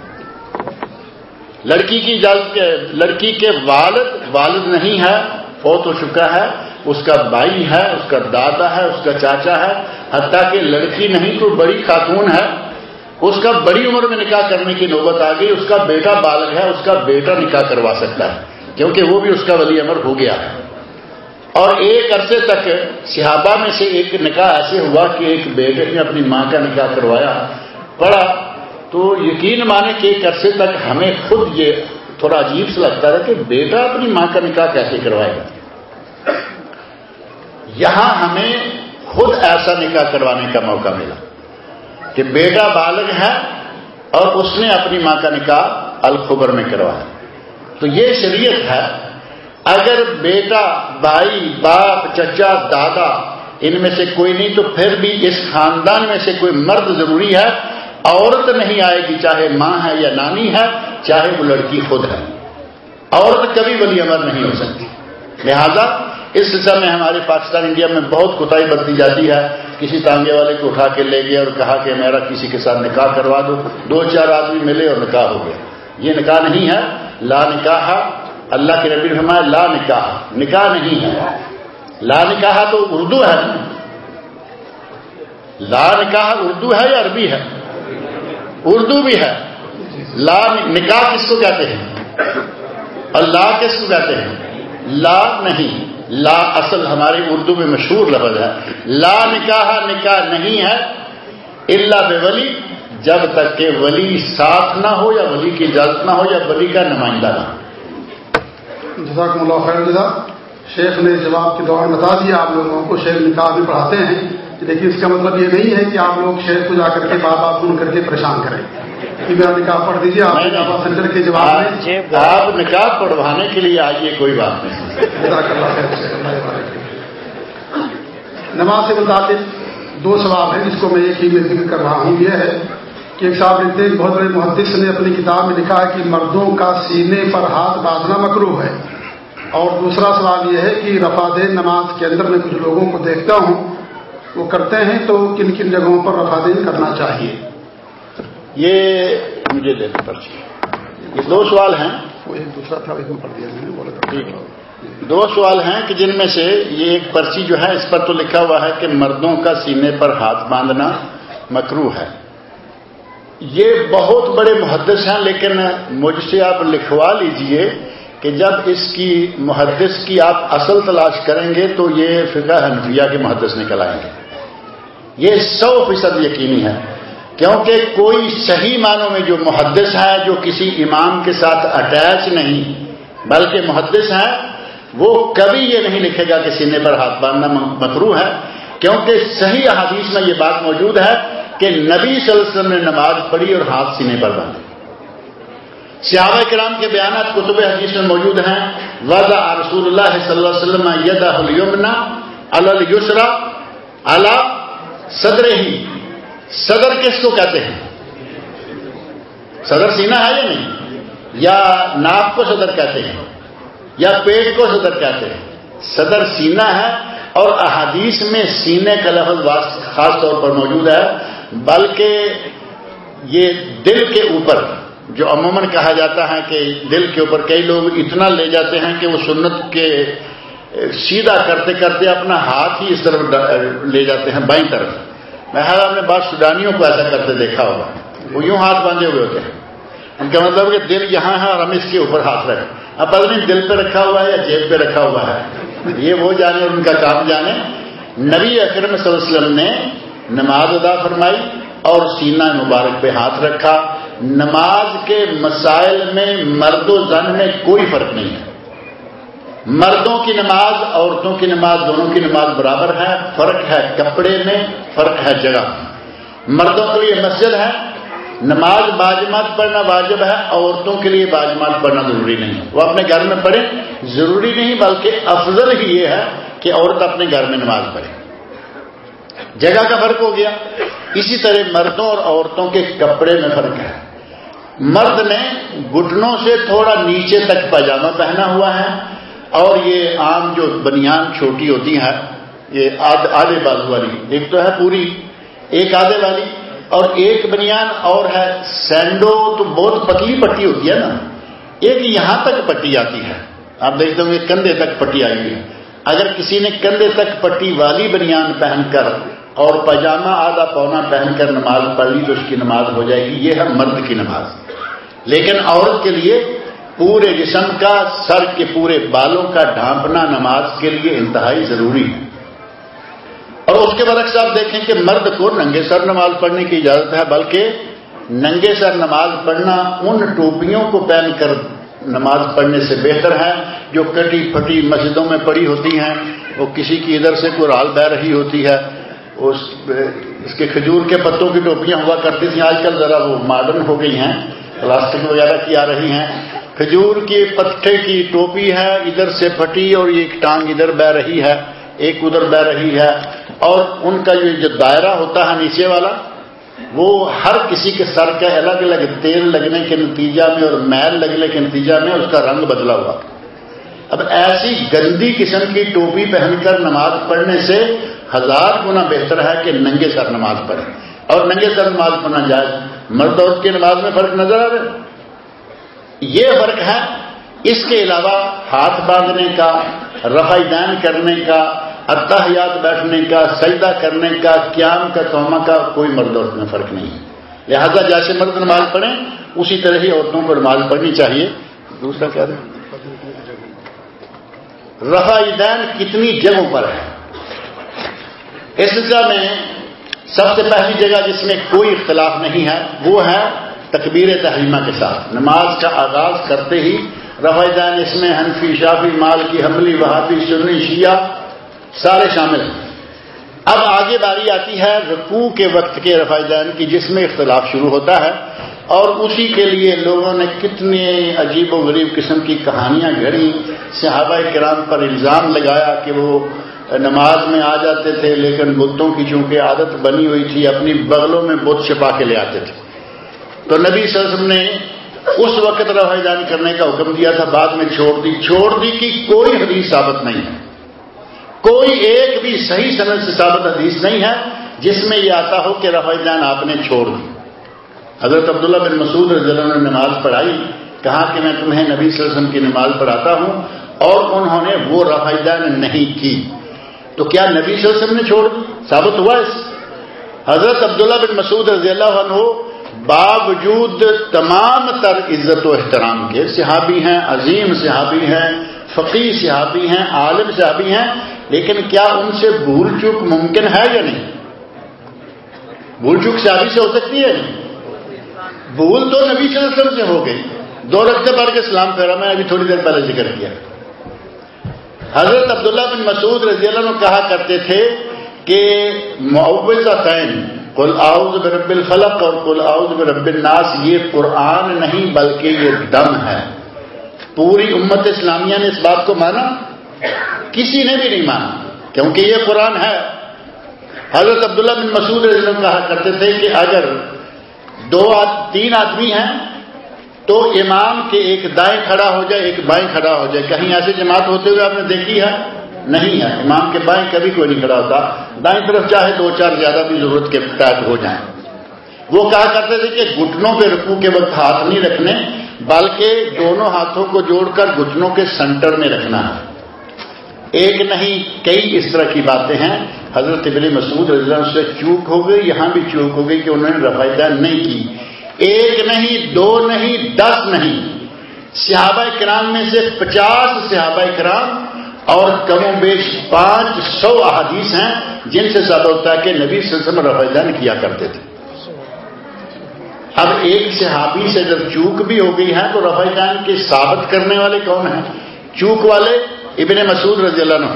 B: لڑکی کی اجازت لڑکی کے والد والد نہیں ہے، فوت ہو چکا ہے، اس کا بھائی ہے، اس کا دادا ہے، اس کا چاچا ہے، حتیٰ کہ لڑکی نہیں تو بڑی خاتون ہے۔ اس کا بڑی عمر میں نکاح کرنے کی نوبت آ گئی، اس کا بیٹا بالغ ہے، اس کا بیٹا نکاح کروا سکتا ہے۔ کیونکہ وہ بھی اس کا ولی عمر ہو گیا۔ ہے اور ایک عرصے تک صحابہ میں سے ایک نکاح ایسے ہوا کہ ایک بیٹے نے اپنی ماں کا نکاح کروایا پڑا تو یقین مانے کہ ایک عرصے تک ہمیں خود یہ تھوڑا عجیب سے لگتا ہے کہ بیٹا اپنی ماں کا نکاح کیسے کروائے گا؟ یہاں ہمیں خود ایسا نکاح کروانے کا موقع ملا کہ بیٹا بالغ ہے اور اس نے اپنی ماں کا نکاح الخبر میں کروایا۔ تو یہ شریعت ہے اگر بیٹا، بھائی، باپ، چچا، دادا، ان میں سے کوئی نہیں، تو پھر بھی اس خاندان میں سے کوئی مرد ضروری ہے؟ عورت نہیں آئے گی، چاہے ماں ہے یا نانی ہے، چاہے وہ لڑکی خود ہے۔ عورت کبھی ولی امر نہیں ہو سکتی۔ لہذا، اس سلسلہ میں ہمارے پاکستان انڈیا میں بہت کوتاہی برتی جاتی ہے۔ کسی تانگے والے کو اٹھا کے لے گیا اور کہا کہ میرا کسی کے ساتھ نکاح کروا دو۔ دو چار آدمی ملے اور نکاح ہو گیا یہ نکاح نہیں ہے۔ لا نکاح اللہ کے نبی فرمایا، لا نکاح نکاح نہیں ہے۔ لا نکاح تو اردو ہے۔ لا نکاح اردو ہے یا عربی ہے؟ اردو بھی ہے۔ لا نکاح کس کو کہتے ہیں؟ اور لا کس کو کہتے ہیں؟ لا نہیں۔ لا اصل ہماری اردو میں مشہور لفظ ہے۔ لا نکاح نکاح نہیں ہے۔ اللہ بے ولی جب تک کہ ولی ساتھ نہ ہو یا ولی کی اجازت نہ ہو یا ولی کا نمائندہ نہ
A: ہو۔ جزاک اللہ خیر جزا. شیخ نے جواب کے دوران بتا دیا آپ لوگوں کو شیخ نکاح بھی پڑھاتے ہیں۔ لیکن اس کا مطلب یہ نہیں ہے کہ آپ لوگ شیخ کو جا کر کے بات سن کر کے پریشان کریں۔ کہ میرا نکاح پڑھ دیجیے آپ نکاح سینٹر کے جواب
B: میں۔ آپ نکاح پڑھوانے کے لیے آئیے کوئی بات نہیں۔
A: نماز سے متعلق دو سوال ہیں جس کو میں ایک ہی میں ذکر کر رہا ہوں۔ یہ ہے کہ ایک صاحب لکھتے ہیں بہت بڑے محدث نے اپنی کتاب میں لکھا ہے کہ مردوں کا سینے پر ہاتھ باندھنا مکرو ہے۔ اور دوسرا سوال یہ ہے کہ رفا دین نماز کے اندر میں کچھ لوگوں کو دیکھتا ہوں وہ کرتے ہیں تو کن کن جگہوں پر رفا دین کرنا چاہیے؟
B: یہ مجھے دینا پرچی یہ دو سوال ہیں۔
A: وہ ایک دوسرا تھا پڑھ دیا میں نے بولا
B: دو سوال ہیں کہ جن میں سے یہ ایک پرچی جو ہے اس پر تو لکھا ہوا ہے کہ مردوں کا سینے پر ہاتھ باندھنا مکرو ہے۔ یہ بہت بڑے محدث ہیں، لیکن مجھ سے آپ لکھوا لیجیے کہ جب اس کی محدث کی آپ اصل تلاش کریں گے تو یہ فقہ حنفیہ کے محدث نکل آئیں گے۔ یہ سو فیصد یقینی ہے، کیونکہ کوئی صحیح معنوں میں جو محدث ہے، جو کسی امام کے ساتھ اٹیچ نہیں، بلکہ محدث ہے، وہ کبھی یہ نہیں لکھے گا کہ سینے پر ہاتھ باندھنا مکرو ہے، کیونکہ صحیح حدیث میں یہ بات موجود ہے۔ کہ نبی صلی اللہ علیہ وسلم نے نماز پڑھی اور ہاتھ سینے پر باندھے۔ صحابہ کرام کے بیانات کتب حدیث میں موجود ہیں۔ وضع رسول اللہ صلی اللہ علیہ وسلم یدہ السرا اللہ صدر ہی صدر کس کو کہتے ہیں؟ صدر سینہ ہے یا نہیں؟ یا ناک کو صدر کہتے ہیں؟ یا پیٹ کو صدر کہتے ہیں؟ صدر سینہ ہے اور احادیث میں سینے کا لفظ خاص طور پر موجود ہے۔ بلکہ یہ دل کے اوپر، جو عموماً کہا جاتا ہے کہ دل کے اوپر کئی لوگ اتنا لے جاتے ہیں کہ وہ سنت کے سیدھا کرتے کرتے اپنا ہاتھ ہی اس طرف لے جاتے ہیں، بائیں طرف۔ میں آپ نے بعض سودانیوں کو ایسا کرتے دیکھا ہوگا۔ وہ یوں ہاتھ باندھے ہوئے ہوتے ہیں۔ ان کا مطلب کہ دل یہاں ہے اور ہم اس کے اوپر ہاتھ رکھیں۔ اب پتہ نہیں دل پہ رکھا ہوا ہے یا جیب پہ رکھا ہوا ہے۔ یہ وہ جانے اور ان کا کام جانے۔ نبی اکرم صلی اللہ علیہ وسلم نے نماز ادا فرمائی اور سینہ مبارک پہ ہاتھ رکھا۔ نماز کے مسائل میں مرد و زن میں کوئی فرق نہیں ہے۔ مردوں کی نماز، عورتوں کی نماز، دونوں کی نماز برابر ہے، فرق ہے کپڑے میں، فرق ہے جگہ مردوں کے لیے مسجد ہے۔ نماز باجمات پڑھنا واجب ہے، عورتوں کے لیے باجمات پڑھنا ضروری نہیں ہے۔ وہ اپنے گھر میں پڑھے ضروری نہیں، بلکہ افضل ہی یہ ہے کہ عورت اپنے گھر میں نماز پڑھے۔ جگہ کا فرق ہو گیا۔ اسی طرح مردوں اور عورتوں کے کپڑے میں فرق ہے۔ مرد نے گٹنوں سے تھوڑا نیچے تک پاجامہ پہنا ہوا ہے اور یہ عام جو بنیان چھوٹی ہوتی ہیں، یہ آدھے بازو والی، ایک تو ہے پوری، ایک آدھے والی۔ اور ایک بنیان اور ہے، سینڈو تو بہت پتلی پٹی ہوتی ہے نا۔ ایک یہاں تک پٹی آتی ہے۔ آپ دیکھتے ہوں گے کندھے تک پٹی آئی ہوئی ہے۔ اگر کسی نے کندھے تک پٹی والی بنیان پہن کر اور پاجامہ آدھا پونا پہن کر نماز پڑھ لی تو اس کی نماز ہو جائے گی۔ یہ ہے مرد کی نماز۔ لیکن عورت کے لیے پورے جسم کا، سر کے پورے بالوں کا ڈھانپنا نماز کے لیے انتہائی ضروری ہے۔ اور اس کے برعکس آپ دیکھیں کہ مرد کو ننگے سر نماز پڑھنے کی اجازت ہے، بلکہ ننگے سر نماز پڑھنا ان ٹوپیوں کو پہن کر نماز پڑھنے سے بہتر ہے، جو کٹی پھٹی مسجدوں میں پڑی ہوتی ہیں۔ وہ کسی کی ادھر سے کوئی رال بہ رہی ہوتی ہے۔ اس اس کے کھجور کے پتوں کی ٹوپیاں ہوا کرتی تھیں۔ آج کل ذرا وہ ماڈرن ہو گئی ہیں، پلاسٹک وغیرہ کی آ رہی ہیں۔ کھجور کی پتے کی ٹوپی ہے، ادھر سے پھٹی اور ایک ٹانگ ادھر بہ رہی ہے، ایک ادھر بہ رہی ہے۔ اور ان کا یہ جو دائرہ ہوتا ہے نیچے والا، وہ ہر کسی کے سر کا الگ الگ تیل لگنے کے نتیجہ میں اور میل لگنے کے نتیجہ میں اس کا رنگ بدلا ہوا۔ اب ایسی گندی قسم کی ٹوپی پہن کر نماز پڑھنے سے ہزار گنا بہتر ہے کہ ننگے سر نماز پڑھے اور ننگے سر نماز پڑھنا جائے مرد عورت کی نماز میں فرق نظر آ رہا ہے۔ یہ فرق ہے اس کے علاوہ ہاتھ باندھنے کا رفائی دین کرنے کا اتحیات بیٹھنے کا، سجدہ کرنے کا، قیام کا توما کا کوئی مرد عورت میں فرق نہیں ہے۔ لہذا جیسے مرد نماز پڑھیں، اسی طرح ہی عورتوں کو نماز پڑھنی چاہیے۔ دوسرا کیا رہے رفائی دین کتنی جگہوں پر ہے۔ اس سلسلہ میں سب سے پہلی جگہ جس میں کوئی اختلاف نہیں ہے، وہ ہے تکبیر تحریمہ کے ساتھ۔ نماز کا آغاز کرتے ہی رفائی دین اس میں حنفی، شافی مال کی حملی وہابی، سنی، شیعہ سارے شامل ہیں۔ اب آگے باری آتی ہے رکوع کے وقت کے رفائی دین کی، جس میں اختلاف شروع ہوتا ہے۔ اور اسی کے لیے لوگوں نے کتنے عجیب و غریب قسم کی کہانیاں گھڑی صحابہ کرام پر الزام لگایا کہ وہ نماز میں آ جاتے تھے، لیکن بتوں کی چونکہ عادت بنی ہوئی تھی، اپنی بغلوں میں بت چھپا کے لے آتے تھے۔ تو نبی صلی اللہ علیہ وسلم نے اس وقت رفائی دان کرنے کا حکم دیا تھا، بعد میں چھوڑ دی۔ چھوڑ دی کہ کوئی حدیث ثابت نہیں ہے۔ کوئی ایک بھی صحیح صنعت سے ثابت حدیث نہیں ہے، جس میں یہ آتا ہو کہ رفائی جان آپ نے چھوڑ دی۔ حضرت عبداللہ بن مسعود رضی اللہ عنہ نے نماز پڑھائی، کہا کہ میں تمہیں نبی صلی اللہ علیہ وسلم کی نماز پڑھاتا ہوں اور انہوں نے وہ رفائی جان نہیں کی۔ تو کیا نبی صلی اللہ علیہ وسلم نے چھوڑ ثابت ہوا اس۔ حضرت عبداللہ بن مسعود رضی اللہ عنہ باوجود تمام تر عزت و احترام کے صحابی ہیں، عظیم صحابی ہیں فقی صحابی ہیں، عالم صحابی ہیں، لیکن کیا ان سے بھول چوک ممکن ہے یا نہیں؟ بھول چوک صحابی سے ہو سکتی ہے؟ نہیں بھول تو نبی صلی اللہ علیہ وسلم سے ہو گئی؟ دو رکھتے بار کے اسلام پھیرا، میں ابھی تھوڑی دیر پہلے ذکر کیا۔ حضرت عبداللہ بن مسعود رضی اللہ عنہ کہا کرتے تھے کہ معوضہ فین کل آؤز برب الفلق اور کل آؤز برب الناس، یہ قرآن نہیں بلکہ یہ دم ہے۔ پوری امت اسلامیہ نے اس بات کو مانا۔ کسی نے بھی نہیں مانا، کیونکہ یہ قرآن ہے۔ حضرت عبداللہ بن مسعود اللہ کہا کرتے تھے کہ اگر دو تین آدمی ہیں، تو امام کے ایک دائیں کھڑا ہو جائے، ایک بائیں کھڑا ہو جائے۔ کہیں ایسے جماعت ہوتے ہوئے آپ نے دیکھی ہے؟ نہیں ہے۔ امام کے بائیں کبھی کوئی نہیں کھڑا ہوتا۔ دائیں طرف چاہے دو چار زیادہ بھی ضرورت کے تحت ہو جائیں۔ وہ کہا کرتے تھے کہ گھٹنوں پہ رکو کے وقت ہاتھ نہیں رکھنے، بلکہ دونوں ہاتھوں کو جوڑ کر گھٹنوں کے سینٹر میں رکھنا ہے۔ ایک نہیں، کئی اس طرح کی باتیں ہیں۔ حضرت ابن مسعود رضی اللہ سے چوک ہو گئی، یہاں بھی چوک ہو گئی کہ انہوں نے رفایدہ نہیں کی۔ ایک نہیں، دو نہیں، دس نہیں۔ صحابہ کرام میں سے پچاس صحابہ کرام اور کم و بیش پانچ سو احادیث ہیں جن سے ثابت ہوتا ہے کہ نبی سلسلم رفایدہ نہیں کیا کرتے تھے۔ اب ایک صحابی سے جب چوک بھی ہو گئی ہے تو رفائی جان کے ثابت کرنے والے کون ہیں؟ چوک والے ابن مسعود رضی اللہ عنہ،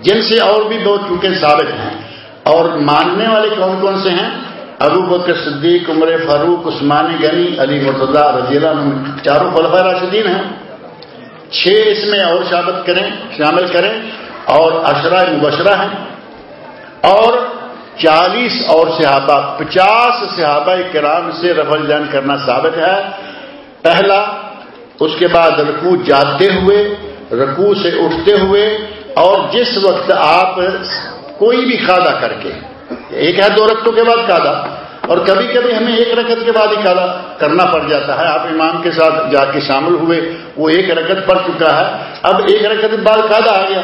B: جن سے اور بھی دو چوکیں ثابت ہیں۔ اور ماننے والے کون کون سے ہیں؟ ابو بکر صدیق، عمر فاروق، عثمان غنی، علی مرتضی رضی اللہ عنہ۔ چاروں خلفۂ راشدین ہیں۔ چھ اس میں اور شابت کریں، شامل کریں۔ اور اشرا مبشرہ ہیں۔ اور چالیس اور صحابہ، پچاس صحابہ کرام سے رفل جان کرنا ثابت ہے۔ پہلا، اس کے بعد رکوع جاتے ہوئے رکوع سے اٹھتے ہوئے اور جس وقت آپ کوئی بھی کھادا کر کے، ایک ہے دو رقطوں کے بعد کھادا اور کبھی کبھی ہمیں ایک رکت کے بعد ہی کھادا کرنا پڑ جاتا ہے۔ آپ امام کے ساتھ جا کے شامل ہوئے، وہ ایک رکت پڑ چکا ہے۔ اب ایک رکت بعد کھادا آ گیا۔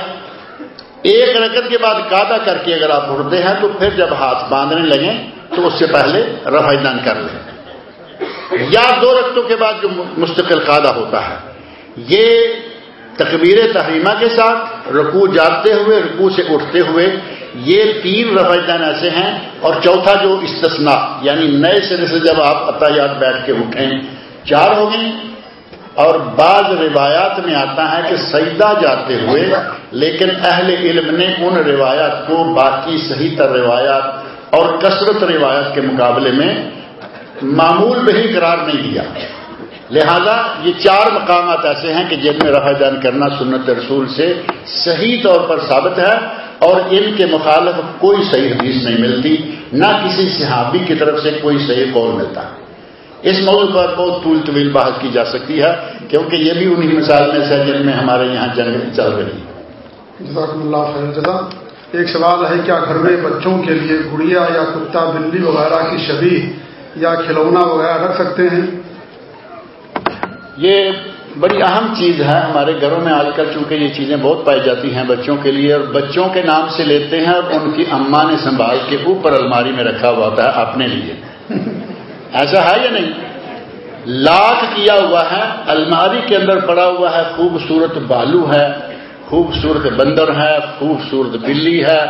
B: ایک رکت کے بعد کادا کر کے اگر آپ اڑتے ہیں، تو پھر جب ہاتھ باندھنے لگیں، تو اس سے پہلے رفائی کر لیں۔ یا دو رقطوں کے بعد جو مستقل قادہ ہوتا ہے، یہ تکبیر تحریمہ کے ساتھ رکوع جاتے ہوئے، رکوع سے اٹھتے ہوئے، یہ تین رفائی ایسے ہیں اور چوتھا جو استثناء یعنی نئے سرے سے جب آپ عطایات بیٹھ کے اٹھیں، چار ہو گئے۔ اور بعض روایات میں آتا ہے کہ سجدہ جاتے ہوئے، لیکن اہل علم نے ان روایات کو باقی صحیح تر روایات اور کثرت روایات کے مقابلے میں معمول میں ہی قرار نہیں دیا۔ لہذا یہ چار مقامات ایسے ہیں کہ جن میں رفع جان کرنا سنت رسول سے صحیح طور پر ثابت ہے اور ان کے مخالف کوئی صحیح حدیث نہیں ملتی، نہ کسی صحابی کی طرف سے کوئی صحیح قول ملتا۔ ہے اس موضوع پر بہت طول طویل بحث کی جا سکتی ہے، کیونکہ یہ بھی انہیں مثال میں سے جن میں ہمارے یہاں جنگ چل رہی ہے۔
A: اللہ خیر ایک سوال ہے، کیا گھر میں بچوں کے لیے گڑیا یا کتا بلی وغیرہ کی شبی یا کھلونا وغیرہ رکھ سکتے ہیں؟
B: یہ بڑی اہم چیز ہے ہمارے گھروں میں آج کل، چونکہ یہ چیزیں بہت پائی جاتی ہیں بچوں کے لیے، اور بچوں کے نام سے لیتے ہیں اور ان کی اما نے سنبھال کے اوپر الماری میں رکھا ہوا ہوتا ہے اپنے لیے۔ ایسا ہے یا نہیں؟ لاکھ کیا ہوا ہے، الماری کے اندر پڑا ہوا ہے، خوبصورت بالو ہے، خوبصورت بندر ہے، خوبصورت بلی ہے،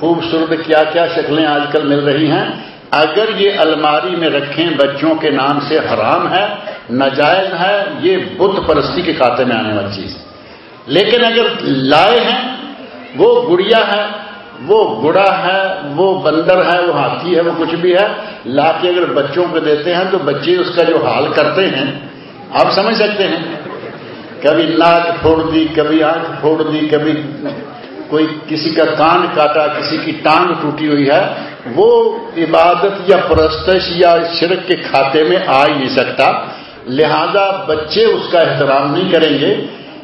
B: خوبصورت کیا کیا شکلیں آج کل مل رہی ہیں۔ اگر یہ الماری میں رکھیں بچوں کے نام سے حرام ہے ناجائز ہے، یہ بت پرستی کے کھاتے میں آنے والی چیز لیکن اگر لائے ہیں، وہ گڑیا ہے، وہ گڑا ہے، وہ بندر ہے، وہ ہاتھی ہے، وہ کچھ بھی ہے لا کے اگر بچوں کو دیتے ہیں تو بچے اس کا جو حال کرتے ہیں، آپ سمجھ سکتے ہیں۔ کبھی ناک پھوڑ دی، کبھی آنکھ پھوڑ دی، کبھی کوئی کسی کا کان کاٹا، کسی کی ٹانگ ٹوٹی ہوئی ہے، وہ عبادت یا پرستش یا شرک کے کھاتے میں آ ہی نہیں سکتا۔ لہذا بچے اس کا احترام نہیں کریں گے۔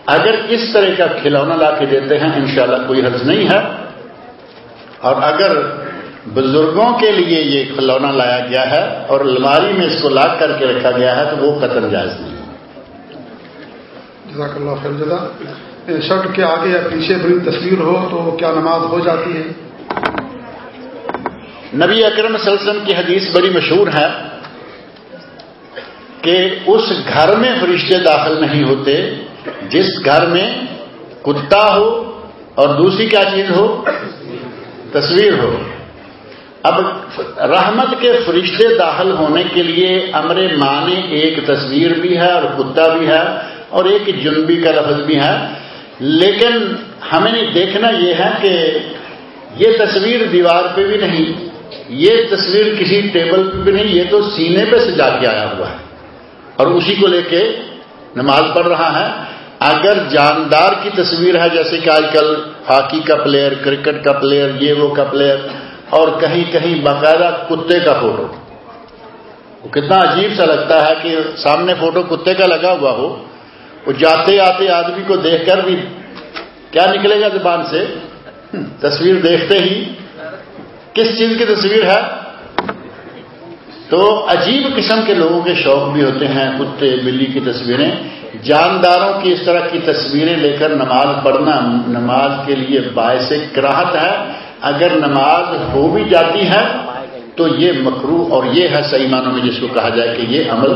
B: اگر اس طرح کا کھلونا لا کے دیتے ہیں انشاءاللہ کوئی حرض نہیں ہے۔ اور اگر بزرگوں کے لیے یہ کھلونا لایا گیا ہے اور الماری میں اس کو لاک کر کے رکھا گیا ہے تو وہ قتل جائز نہیں۔
A: جزاک اللہ خیر جزا۔ شرٹ کے آگے یا پیچھے بڑی تصویر ہو تو کیا نماز ہو جاتی ہے؟
B: نبی اکرم صلی اللہ علیہ وسلم کی حدیث بڑی مشہور ہے۔ کہ اس گھر میں فرشتے داخل نہیں ہوتے، جس گھر میں کتا ہو اور دوسری کیا چیز ہو؟ تصویر ہو۔ اب رحمت کے فرشتے داخل ہونے کے لیے امر مانے ایک تصویر بھی ہے اور کتا بھی ہے اور ایک جنبی کا لفظ بھی ہے۔ لیکن ہمیں دیکھنا یہ ہے کہ یہ تصویر دیوار پہ بھی نہیں، یہ تصویر کسی ٹیبل پہ بھی نہیں، یہ تو سینے پہ سجا کے آیا ہوا ہے۔ اور اسی کو لے کے نماز پڑھ رہا ہے۔ اگر جاندار کی تصویر ہے، جیسے کہ آج کل ہاکی کا پلیئر، کرکٹ کا پلیئر، یہ وہ کا پلیئر، اور کہیں کہیں باقاعدہ کتے کا فوٹو۔ وہ کتنا عجیب سا لگتا ہے کہ سامنے فوٹو کتے کا لگا ہوا ہو۔ وہ جاتے آتے آدمی کو دیکھ کر بھی کیا نکلے گا زبان سے؟ تصویر دیکھتے ہی۔ کس چیز کی تصویر ہے؟ تو عجیب قسم کے لوگوں کے شوق بھی ہوتے ہیں، کتے، بلی کی تصویریں۔ جانداروں کی اس طرح کی تصویریں لے کر نماز پڑھنا نماز کے لیے باعث کراہت ہے۔ اگر نماز ہو بھی جاتی ہے تو یہ مکرو اور یہ ہے صحیح معنوں میں جس کو کہا جائے کہ یہ عمل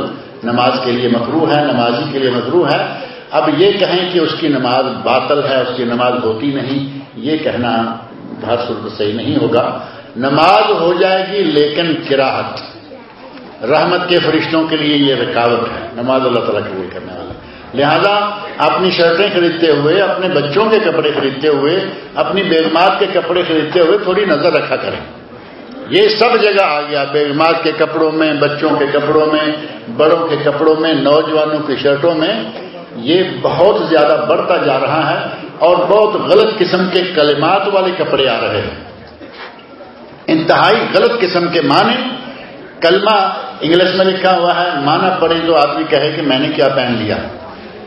B: نماز کے لیے مکرو ہے، نمازی کے لیے مکرو ہے۔ اب یہ کہیں کہ اس کی نماز باطل ہے، اس کی نماز ہوتی نہیں، یہ کہنا بہت صورت صحیح نہیں ہوگا۔ نماز ہو جائے گی لیکن کراہت۔ رحمت کے فرشتوں کے لیے یہ رکاوٹ ہے، نماز اللہ تعالیٰ کے لیے کرنے والا۔ لہذا اپنی شرٹیں خریدتے ہوئے، اپنے بچوں کے کپڑے خریدتے ہوئے، اپنی بیگمات کے کپڑے خریدتے ہوئے تھوڑی نظر رکھا کریں۔ یہ سب جگہ آ گیا، بیگمات کے کپڑوں میں، بچوں کے کپڑوں میں، بڑوں کے کپڑوں میں، نوجوانوں کی شرٹوں میں۔ یہ بہت زیادہ بڑھتا جا رہا ہے اور بہت غلط قسم کے کلمات والے کپڑے آ رہے ہیں۔ انتہائی غلط قسم کے معنی کلمہ انگلش میں لکھا ہوا ہے مانا پڑے تو آدمی کہے کہ میں نے کیا پہن لیا۔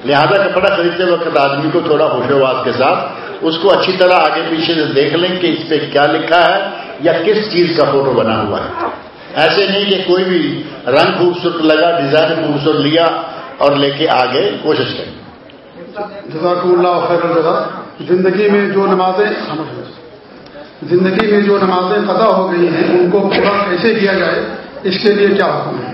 B: لہذا کپڑا خریدتے وقت آدمی کو تھوڑا ہوش واس کے ساتھ اس کو اچھی طرح آگے پیچھے سے دیکھ لیں کہ اس پہ کیا لکھا ہے یا کس چیز کا فوٹو بنا ہوا ہے۔ ایسے نہیں کہ کوئی بھی رنگ خوبصورت لگا ڈیزائن خوبصورت لیا اور لے کے آگے کوشش کریں۔
A: جزاک اللہ خیر زندگی میں جو نمازیں زندگی میں جو نمازیں قضا ہو گئی ہیں، ان کو پورا کیسے کیا جائے؟ اس کے لیے کیا حکم ہے؟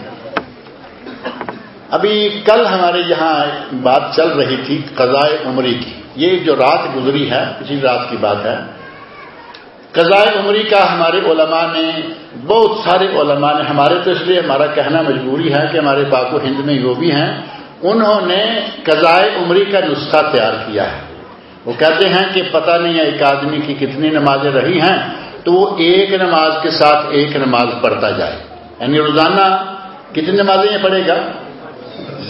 B: ابھی کل ہمارے یہاں بات چل رہی تھی قضائے عمری کی۔ یہ جو رات گزری ہے، اسی رات کی بات ہے۔ قضائے عمری کا ہمارے علماء نے، بہت سارے علماء نے، ہمارے تو اس لیے ہمارا کہنا مجبوری ہے کہ ہمارے پاک و ہند میں جو بھی ہیں، انہوں نے قضائے عمری کا نسخہ تیار کیا ہے۔ وہ کہتے ہیں کہ پتہ نہیں ہے ایک آدمی کی کتنی نمازیں رہی ہیں، تو وہ ایک نماز کے ساتھ ایک نماز پڑھتا جائے۔ یعنی روزانہ کتنی نمازیں یہ پڑھے گا؟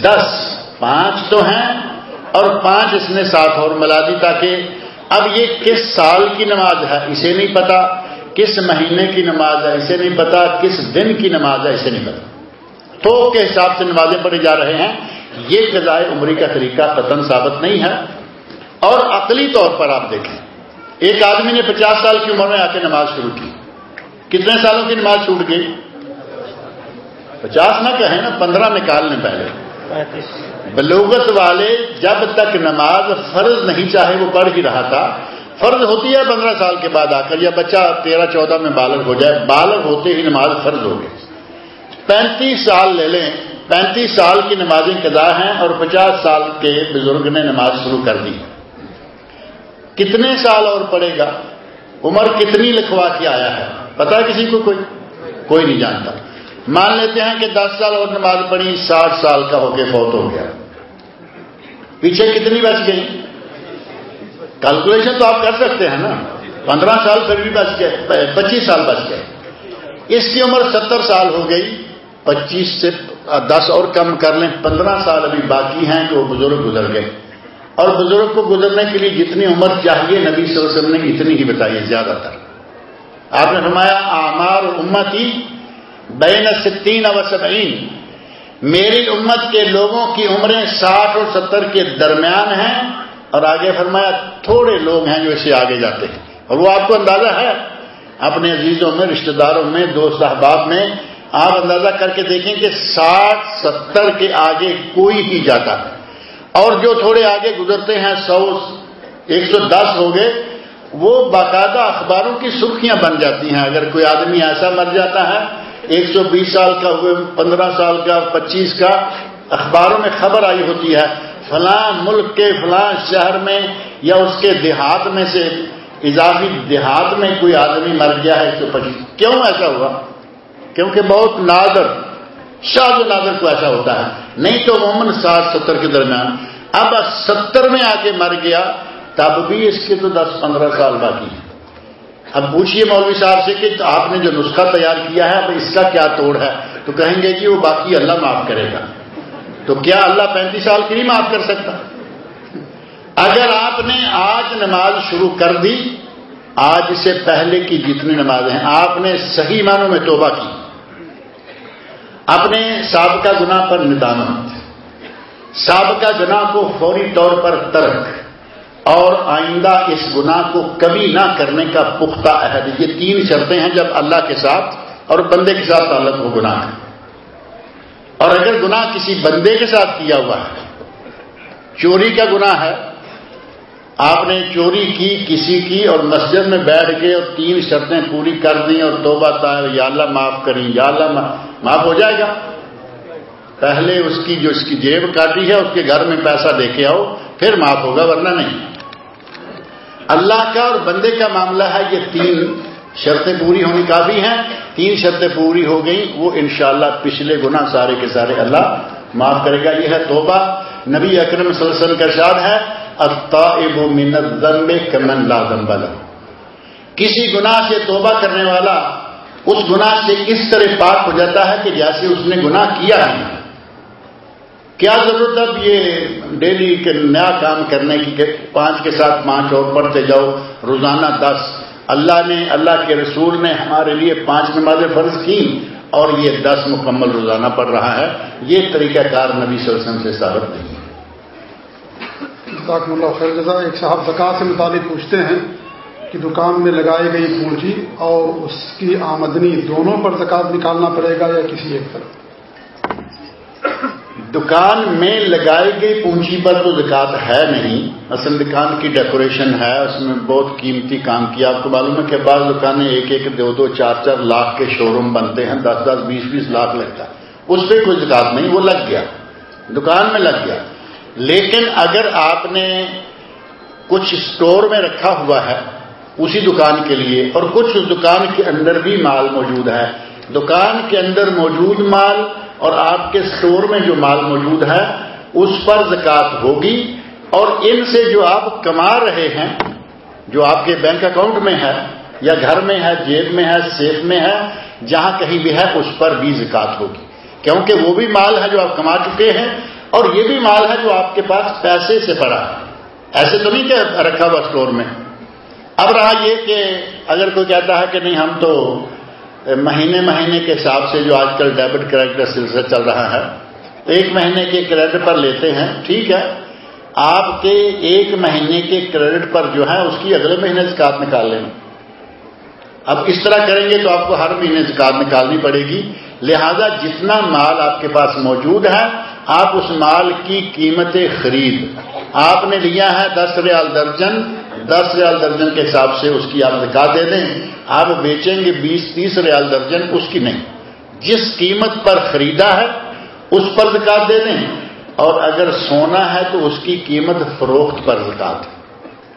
B: دس۔ پانچ تو ہیں اور پانچ اس نے ساتھ اور ملا دی تاکہ اب یہ کس سال کی نماز ہے اسے نہیں پتا، کس مہینے کی نماز ہے اسے نہیں پتا، کس دن کی نماز ہے اسے نہیں پتا۔ تو کے حساب سے نمازیں پڑھی جا رہے ہیں۔ یہ قضائے عمری کا طریقہ قطن ثابت نہیں ہے۔ اور عقلی طور پر آپ دیکھیں، ایک آدمی نے پچاس سال کی عمر میں آ کے نماز شروع کی۔ کتنے سالوں کی نماز چھوٹ گئی؟ پچاس نہ کہیں نا پندرہ نکالنے پہلے۔ بلوغت والے جب تک نماز فرض نہیں چاہے وہ پڑھ ہی رہا تھا۔ فرض ہوتی ہے پندرہ سال کے بعد آ کر یا بچہ تیرہ چودہ میں بالغ ہو جائے بالغ ہوتے ہی نماز فرض ہو گئی۔ پینتیس سال لے لیں۔ پینتیس سال کی نمازیں قضا ہیں اور پچاس سال کے بزرگ نے نماز شروع کر دی۔ کتنے سال اور پڑے گا؟ عمر کتنی لکھوا کے آیا ہے؟ پتا کسی کو؟ کوئی۔ کوئی نہیں جانتا۔ مان لیتے ہیں کہ دس سال اور نماز پڑھی، ساٹھ سال کا ہو کے فوت ہو گیا۔ پیچھے کتنی بچ گئی؟ کیلکولیشن تو آپ کر سکتے ہیں نا۔ پندرہ سال پھر بھی بچ گئے پچیس سال بچ گئے۔ اس کی عمر ستر سال ہو گئی۔ پچیس سے دس اور کم کر لیں، پندرہ سال ابھی باقی ہیں کہ وہ بزرگ گزر گئے۔ اور بزرگ کو گزرنے کے لیے جتنی عمر چاہیے، نبی صلی اللہ علیہ وسلم نے اتنی ہی بتائی زیادہ تر۔ آپ نے فرمایا آمار امتی بین ستین و سبعین۔ میری امت کے لوگوں کی عمریں ساٹھ اور ستر کے درمیان ہیں اور آگے فرمایا تھوڑے لوگ ہیں جو اسے آگے جاتے ہیں۔ اور وہ آپ کو اندازہ ہے، اپنے عزیزوں میں، رشتہ داروں میں، دوست احباب میں، آپ اندازہ کر کے دیکھیں کہ ساٹھ، ستر کے آگے کوئی ہی جاتا۔ ہے اور جو تھوڑے آگے گزرتے ہیں، سو، ایک سو دس ہو گئے، وہ باقاعدہ اخباروں کی سرخیاں بن جاتی ہیں۔ اگر کوئی آدمی ایسا مر جاتا ہے ایک سو بیس سال کا ہوئے، پندرہ سال کا، پچیس کا اخباروں میں خبر آئی ہوتی ہے، فلاں ملک کے، فلاں شہر میں یا اس کے دیہات میں سے، اضافی دیہات میں کوئی آدمی مر گیا ہے ایک سو پچیس، کیوں ایسا ہوا؟ کیونکہ بہت نادر، شاہ نادر کو ایسا ہوتا ہے۔ نہیں تو عموماً ساٹھ ستر کے درمیان اب ستر میں آ کے مر گیا، تب بھی اس کے تو دس پندرہ سال باقی ہیں۔ اب پوچھیے مولوی صاحب سے کہ آپ نے جو نسخہ تیار کیا ہے، اب اس کا کیا توڑ ہے؟ تو کہیں گے کہ وہ باقی اللہ معاف کرے گا۔ تو کیا اللہ پینتیس سال کی نہیں معاف کر سکتا؟ اگر آپ نے آج نماز شروع کر دی، آج سے پہلے کی جتنی نمازیں ہیں، آپ نے صحیح معنوں میں توبہ کی۔ اپنے سابقہ گناہ پر ندامت سابقہ گناہ کو فوری طور پر ترک۔ اور آئندہ اس گناہ کو کبھی نہ کرنے کا پختہ عہد۔ یہ تین شرطیں ہیں جب اللہ کے ساتھ اور بندے کے ساتھ تعلق ہو گناہ ہے۔ اور اگر گناہ کسی بندے کے ساتھ کیا ہوا ہے، چوری کا گناہ ہے، آپ نے چوری کی کسی کی اور مسجد میں بیٹھ گئے اور تین شرطیں پوری کر دیں اور توبہ یا اللہ معاف کریں، یا اللہ معاف ہو جائے گا۔ پہلے اس کی جو اس کی جیب کاٹی ہے، اس کے گھر میں پیسہ دے کے آؤ، پھر معاف ہوگا، ورنہ نہیں۔ اللہ کا اور بندے کا معاملہ ہے، یہ تین شرطیں پوری ہونی کافی ہیں۔ تین شرطیں پوری ہو گئیں، وہ انشاءاللہ پچھلے گنا سارے کے سارے اللہ معاف کرے گا۔ یہ ہے توبہ۔ نبی اکرم صلی اللہ علیہ وسلم کا شاد ہے کمن لا ذنب کسی گناہ سے توبہ کرنے والا اس گناہ سے اس طرح پاک ہو جاتا ہے کہ جیسے اس نے گناہ کیا نہیں کیا ضرورت اب یہ ڈیلی کے نیا کام کرنے کی کہ پانچ کے ساتھ پانچ اور پڑھتے جاؤ، روزانہ دس۔ اللہ نے، اللہ کے رسول نے ہمارے لیے پانچ نمازیں فرض کی اور یہ دس مکمل روزانہ پڑھ رہا ہے۔ یہ طریقہ کار نبی صلی اللہ علیہ وسلم سے ثابت نہیں ہے۔
A: خیر جزا ایک صاحب زکات سے متعلق پوچھتے ہیں کہ دکان میں لگائی گئی پونجی اور اس کی آمدنی دونوں پر زکات نکالنا پڑے گا یا کسی ایک طرف
B: دکان میں لگائی گئی پونجی پر تو زکات ہے نہیں۔ اصل دکان کی ڈیکوریشن ہے، اس میں بہت قیمتی کام کیا آپ کو معلوم ہے کہ بعض دکانیں ایک ایک، دو دو، چار چار لاکھ کے شو روم بنتے ہیں، دس دس، بیس بیس لاکھ لگتا ہے۔ اس پہ کوئی زکات نہیں، وہ لگ گیا۔ دکان میں لگ گیا۔ لیکن اگر آپ نے کچھ اسٹور میں رکھا ہوا ہے اسی دکان کے لیے، اور کچھ اس دکان کے اندر بھی مال موجود ہے۔ دکان کے اندر موجود مال اور آپ کے اسٹور میں جو مال موجود ہے، اس پر زکات ہوگی اور ان سے جو آپ کما رہے ہیں، جو آپ کے بینک اکاؤنٹ میں ہے یا گھر میں ہے، جیب میں ہے، سیف میں ہے، جہاں کہیں بھی ہے، اس پر بھی زکات ہوگی۔ کیونکہ وہ بھی مال ہے جو آپ کما چکے ہیں اور یہ بھی مال ہے جو آپ کے پاس پیسے سے پڑا ہے۔ ایسے تو نہیں کہ رکھا ہوا اسٹور میں۔ اب رہا یہ کہ اگر کوئی کہتا ہے کہ نہیں، ہم تو مہینے مہینے کے حساب سے جو آج کل ڈیبٹ کریڈٹ کا سلسلہ چل رہا ہے، ایک مہینے کے کریڈٹ پر لیتے ہیں، ٹھیک ہے، آپ کے ایک مہینے کے کریڈٹ پر جو ہے، اس کی اگلے مہینے زکات نکال لینا اب اس طرح کریں گے تو آپ کو ہر مہینے زکات نکالنی پڑے گی۔ لہذا جتنا مال آپ کے پاس موجود ہے، آپ اس مال کی قیمت خرید۔ آپ نے لیا ہے دس ریال درجن دس ریال درجن کے حساب سے اس کی آپ زکات دے دیں، آپ بیچیں گے بیس، تیس ریال درجن اس کی نہیں۔ جس قیمت پر خریدا ہے، اس پر زکات دے دیں۔ اور اگر سونا ہے تو اس کی قیمت فروخت پر زکات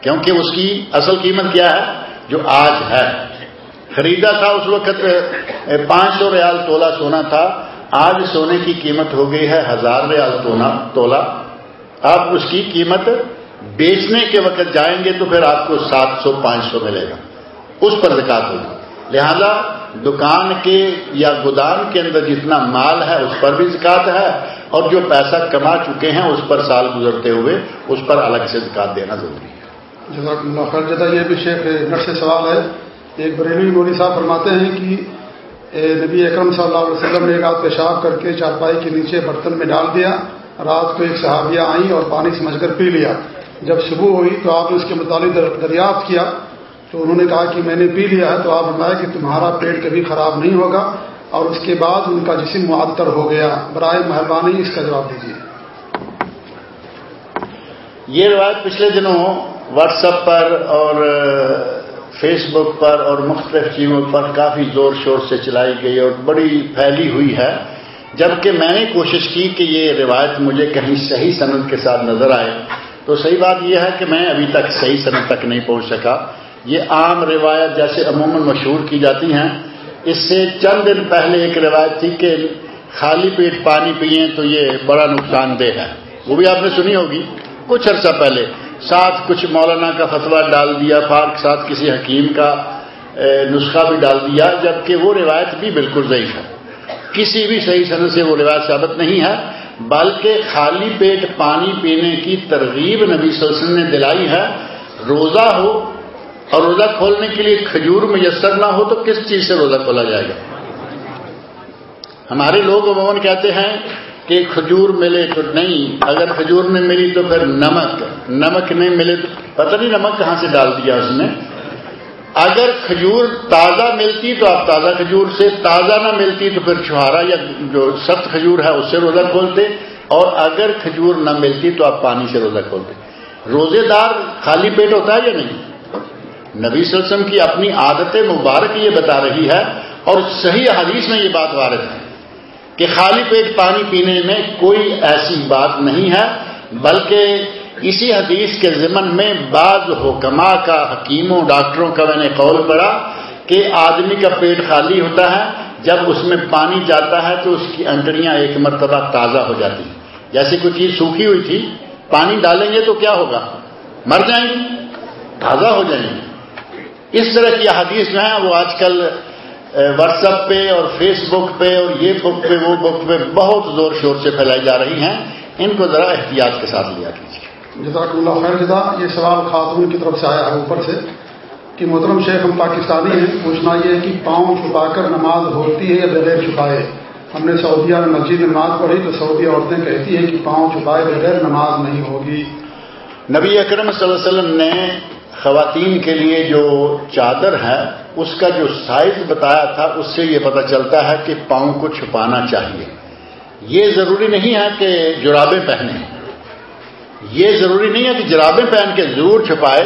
B: کیونکہ اس کی اصل قیمت کیا ہے؟ جو آج ہے۔ خریدا تھا اس وقت پانچ سو ریال تولا سونا تھا۔ آج سونے کی قیمت ہو گئی ہے ہزار ریال تولا آپ اس کی قیمت بیچنے کے وقت جائیں گے تو پھر آپ کو سات سو، پانچ سو ملے گا۔ اس پر زکات ہوگی۔ لہذا دکان کے یا گودام کے اندر جتنا مال ہے، اس پر بھی زکات ہے۔ اور جو پیسہ کما چکے ہیں، اس پر سال گزرتے ہوئے اس پر الگ سے زکات دینا ضروری ہے۔
A: جزاک اللہ خیر۔ جدا یہ بھی شیخ نر سے سوال ہے، ایک بریلوی مودی صاحب فرماتے ہیں کہ نبی اکرم صلی اللہ علیہ وسلم نے ایک آدھ پیشاب کر کے چارپائی کے نیچے برتن میں ڈال دیا، رات کو ایک صحابیہ آئیں اور پانی سمجھ کر پی لیا۔ جب صبح ہوئی تو آپ نے اس کے متعلق دریافت کیا تو انہوں نے کہا کہ میں نے پی لیا ہے تو آپ بتایا کہ تمہارا پیٹ کبھی خراب نہیں ہوگا اور اس کے بعد ان کا جسم معطر ہو گیا۔ برائے مہربانی اس کا جواب دیجیے
B: یہ روایت پچھلے دنوں واٹس ایپ پر اور فیس بک پر اور مختلف چیزوں پر کافی زور شور سے چلائی گئی اور بڑی پھیلی ہوئی ہے۔ جبکہ میں نے کوشش کی کہ یہ روایت مجھے کہیں صحیح صنعت کے ساتھ نظر آئے۔ تو صحیح بات یہ ہے کہ میں ابھی تک صحیح صنعت تک نہیں پہنچ سکا۔ یہ عام روایت جیسے عموماً مشہور کی جاتی ہیں۔ اس سے چند دن پہلے ایک روایت تھی کہ خالی پیٹ پانی پئیں تو یہ بڑا نقصان دہ ہے۔ وہ بھی آپ نے سنی ہوگی۔ کچھ عرصہ پہلے ساتھ کچھ مولانا کا فتویٰ ڈال دیا پارک ساتھ کسی حکیم کا نسخہ بھی ڈال دیا، جبکہ وہ روایت بھی بالکل ضعیف ہے۔ کسی بھی صحیح صنعت سے وہ روایت ثابت نہیں ہے۔ بلکہ خالی پیٹ پانی پینے کی ترغیب نبی صلی اللہ علیہ وسلم نے دلائی ہے۔ روزہ ہو اور روزہ کھولنے کے لیے کھجور میسر نہ ہو تو کس چیز سے روزہ کھولا جائے گا؟ ہمارے لوگ عموماً کہتے ہیں کہ کھجور ملے تو نہیں، اگر کھجور نہیں ملی تو پھر نمک نمک نہیں ملے تو پتہ نہیں نمک کہاں سے ڈال دیا اس نے؟ اگر کھجور تازہ ملتی تو آپ تازہ کھجور سے تازہ نہ ملتی تو پھر چھہارا یا جو سخت کھجور ہے اس سے روزہ کھولتے، اور اگر کھجور نہ ملتی تو آپ پانی سے روزہ کھولتے۔ روزے دار خالی پیٹ ہوتا ہے یا نہیں؟ نبی صلی اللہ علیہ وسلم کی اپنی عادت مبارک یہ بتا رہی ہے، اور صحیح حدیث میں یہ بات وارد ہے کہ خالی پیٹ پانی پینے میں کوئی ایسی بات نہیں ہے، بلکہ اسی حدیث کے ضمن میں بعض حکما کا، حکیموں، ڈاکٹروں کا میں نے قول پڑا کہ آدمی کا پیٹ خالی ہوتا ہے، جب اس میں پانی جاتا ہے تو اس کی انٹڑیاں ایک مرتبہ تازہ ہو جاتی ہیں۔ جیسے کوئی چیز سوکھی ہوئی تھی، پانی ڈالیں گے تو کیا ہوگا؟ مر جائیں گی تازہ ہو جائیں گے۔ اس طرح کی حدیث جو ہیں، وہ آج کل واٹس ایپ پہ اور فیس بک پہ اور یہ بک پہ، وہ بک پہ بہت زور شور سے پھیلائی جا رہی ہیں۔ ان کو ذرا احتیاط کے ساتھ لیا کیجیے۔
A: جزاک اللہ خیر جدا یہ سوال خاتون کی طرف سے آیا ہے اوپر سے کہ محترم شیخ ہم پاکستانی ہیں، پوچھنا یہ ہے کہ پاؤں چھپا کر نماز ہوتی ہے یا بغیر چھپائے؟ ہم نے سعودیہ میں مسجد میں نماز پڑھی تو سعودی عورتیں کہتی ہیں کہ پاؤں چھپائے بغیر نماز نہیں ہوگی۔
B: نبی اکرم صلی اللہ علیہ وسلم نے خواتین کے لیے جو چادر ہے، اس کا جو سائز بتایا تھا، اس سے یہ پتہ چلتا ہے کہ پاؤں کو چھپانا چاہیے۔ یہ ضروری نہیں ہے کہ جرابیں پہنے۔ یہ ضروری نہیں ہے کہ جرابیں پہن کے ضرور چھپائے،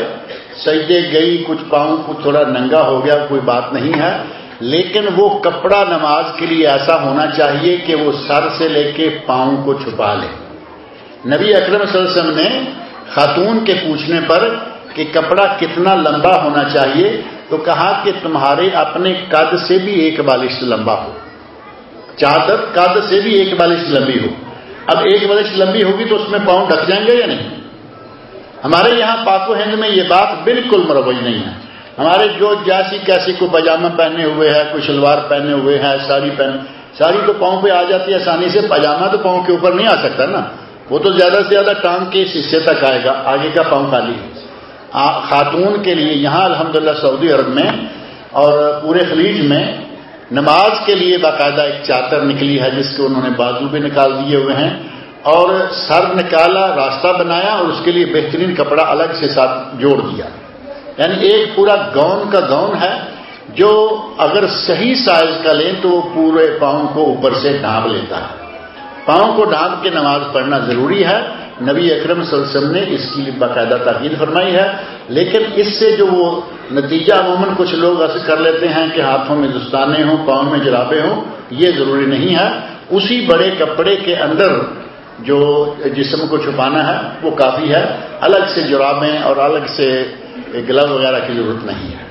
B: سجدے گئی، کچھ پاؤں کو تھوڑا ننگا ہو گیا، کوئی بات نہیں ہے، لیکن وہ کپڑا نماز کے لیے ایسا ہونا چاہیے کہ وہ سر سے لے کے پاؤں کو چھپا لے۔ نبی اکرم صلی اللہ علیہ وسلم نے خاتون کے پوچھنے پر کہ کپڑا کتنا لمبا ہونا چاہیے، تو کہا کہ تمہارے اپنے قد سے بھی ایک بالش لمبا ہو۔ چادر قد سے بھی ایک بالش لمبی ہو۔ اب ایک بالش لمبی ہوگی تو اس میں پاؤں ڈھک جائیں گے یا نہیں؟ ہمارے یہاں پاک و ہند میں یہ بات بالکل مروج نہیں ہے۔ ہمارے جو جیسی کیسی کو پاجامہ پہنے ہوئے ہے کوئی شلوار پہنے ہوئے ہیں، ساڑی پہنے ساڑی تو پاؤں پہ آ جاتی ہے، آسانی سے پاجامہ تو پاؤں کے اوپر نہیں آ سکتا نا۔ وہ تو زیادہ سے زیادہ ٹانگ کے اس حصے تک آئے گا، آگے کا پاؤں خالی ہے۔ خاتون کے لیے یہاں الحمدللہ سعودی عرب میں اور پورے خلیج میں نماز کے لیے باقاعدہ ایک چادر نکلی ہے جس کے انہوں نے بازو بھی نکال دیے ہوئے ہیں اور سر نکالا، راستہ بنایا اور اس کے لیے بہترین کپڑا الگ سے ساتھ جوڑ دیا۔ یعنی ایک پورا گون کا گون ہے جو اگر صحیح سائز کا لیں تو وہ پورے پاؤں کو اوپر سے ڈھانپ لیتا ہے۔ پاؤں کو ڈھانپ کے نماز پڑھنا ضروری ہے۔ نبی اکرم صلی اللہ علیہ وسلم نے اس کی باقاعدہ تاکید فرمائی ہے۔ لیکن اس سے جو وہ نتیجہ عموماً کچھ لوگ ایسے کر لیتے ہیں کہ ہاتھوں میں دستانے ہوں، پاؤں میں جرابے ہوں، یہ ضروری نہیں ہے۔ اسی بڑے کپڑے کے اندر جو جسم کو چھپانا ہے، وہ کافی ہے۔ الگ سے جرابیں اور الگ سے گلو وغیرہ کی ضرورت نہیں ہے۔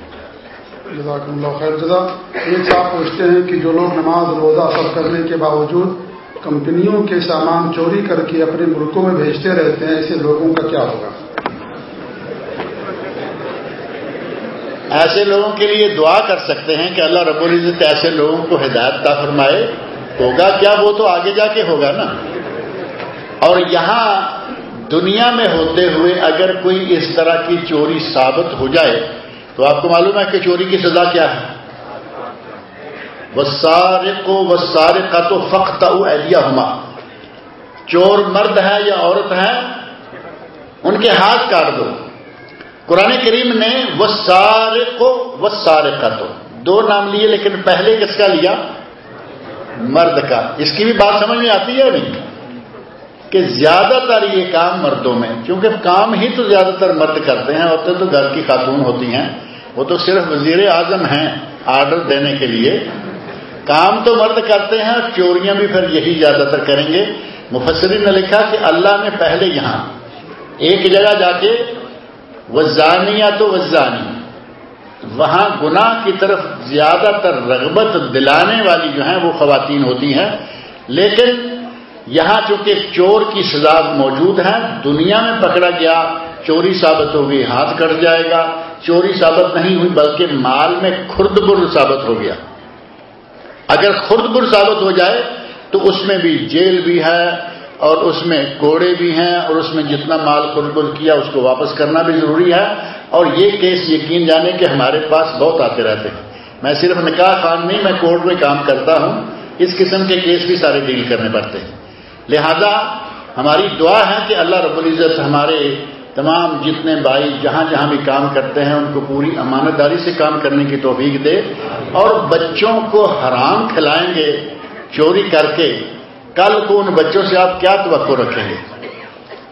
A: جزاک اللہ خیر۔ جزا یہ صاحب پوچھتے ہیں کہ جو لوگ نماز روزہ سب کرنے کے باوجود کمپنیوں کے سامان چوری کر کے اپنے ملکوں میں بھیجتے رہتے ہیں ایسے لوگوں کا کیا ہوگا؟
B: ایسے لوگوں کے لیے دعا کر سکتے ہیں کہ اللہ رب العزت ایسے لوگوں کو ہدایت تا فرمائے۔ ہوگا کیا؟ وہ تو آگے جا کے ہوگا نا۔ اور یہاں دنیا میں ہوتے ہوئے اگر کوئی اس طرح کی چوری ثابت ہو جائے، تو آپ کو معلوم ہے کہ چوری کی سزا کیا ہے۔ وہ سارے کو وہ سارے کا تو فخت ہما چور مرد ہے یا عورت ہے، ان کے ہاتھ کاٹ دو۔ قرآن کریم نے وہ سارے کو وہ سارے کا تو دو نام لیے لیکن پہلے کس کا لیا؟ مرد کا۔ اس کی بھی بات سمجھ میں آتی ہے نہیں؟ کہ زیادہ تر یہ کام مردوں میں، کیونکہ کام ہی تو زیادہ تر مرد کرتے ہیں، عورتیں تو گھر کی خاتون ہوتی ہیں۔ وہ تو صرف وزیر اعظم ہیں آرڈر دینے کے لیے۔ کام تو مرد کرتے ہیں اور چوریاں بھی پھر یہی زیادہ تر کریں گے۔ مفسرین نے لکھا کہ اللہ نے پہلے یہاں ایک جگہ جا کے وزانیہ تو وزانی، وہاں گناہ کی طرف زیادہ تر رغبت دلانے والی جو ہیں وہ خواتین ہوتی ہیں۔ لیکن یہاں چونکہ چور کی سزا موجود ہے، دنیا میں پکڑا گیا، چوری ثابت ہو گئی ہاتھ کٹ جائے گا۔ چوری ثابت نہیں ہوئی، بلکہ مال میں خرد بر ثابت ہو گیا۔ اگر خرد بر ثابت ہو جائے تو اس میں بھی جیل بھی ہے اور اس میں کوڑے بھی ہیں اور اس میں جتنا مال خرد بر کیا اس کو واپس کرنا بھی ضروری ہے اور یہ کیس یقین جانے کہ ہمارے پاس بہت آتے رہتے ہیں۔ میں صرف نکاح خان نہیں، میں کورٹ میں کام کرتا ہوں۔ اس قسم کے کیس بھی سارے ڈیل کرنے پڑتے ہیں۔ لہذا ہماری دعا ہے کہ اللہ رب العزت ہمارے تمام جتنے بھائی جہاں جہاں بھی کام کرتے ہیں، ان کو پوری امانت داری سے کام کرنے کی توفیق دے اور بچوں کو حرام کھلائیں گے، چوری کر کے۔ کل کو ان بچوں سے آپ کیا توقع رکھیں گے؟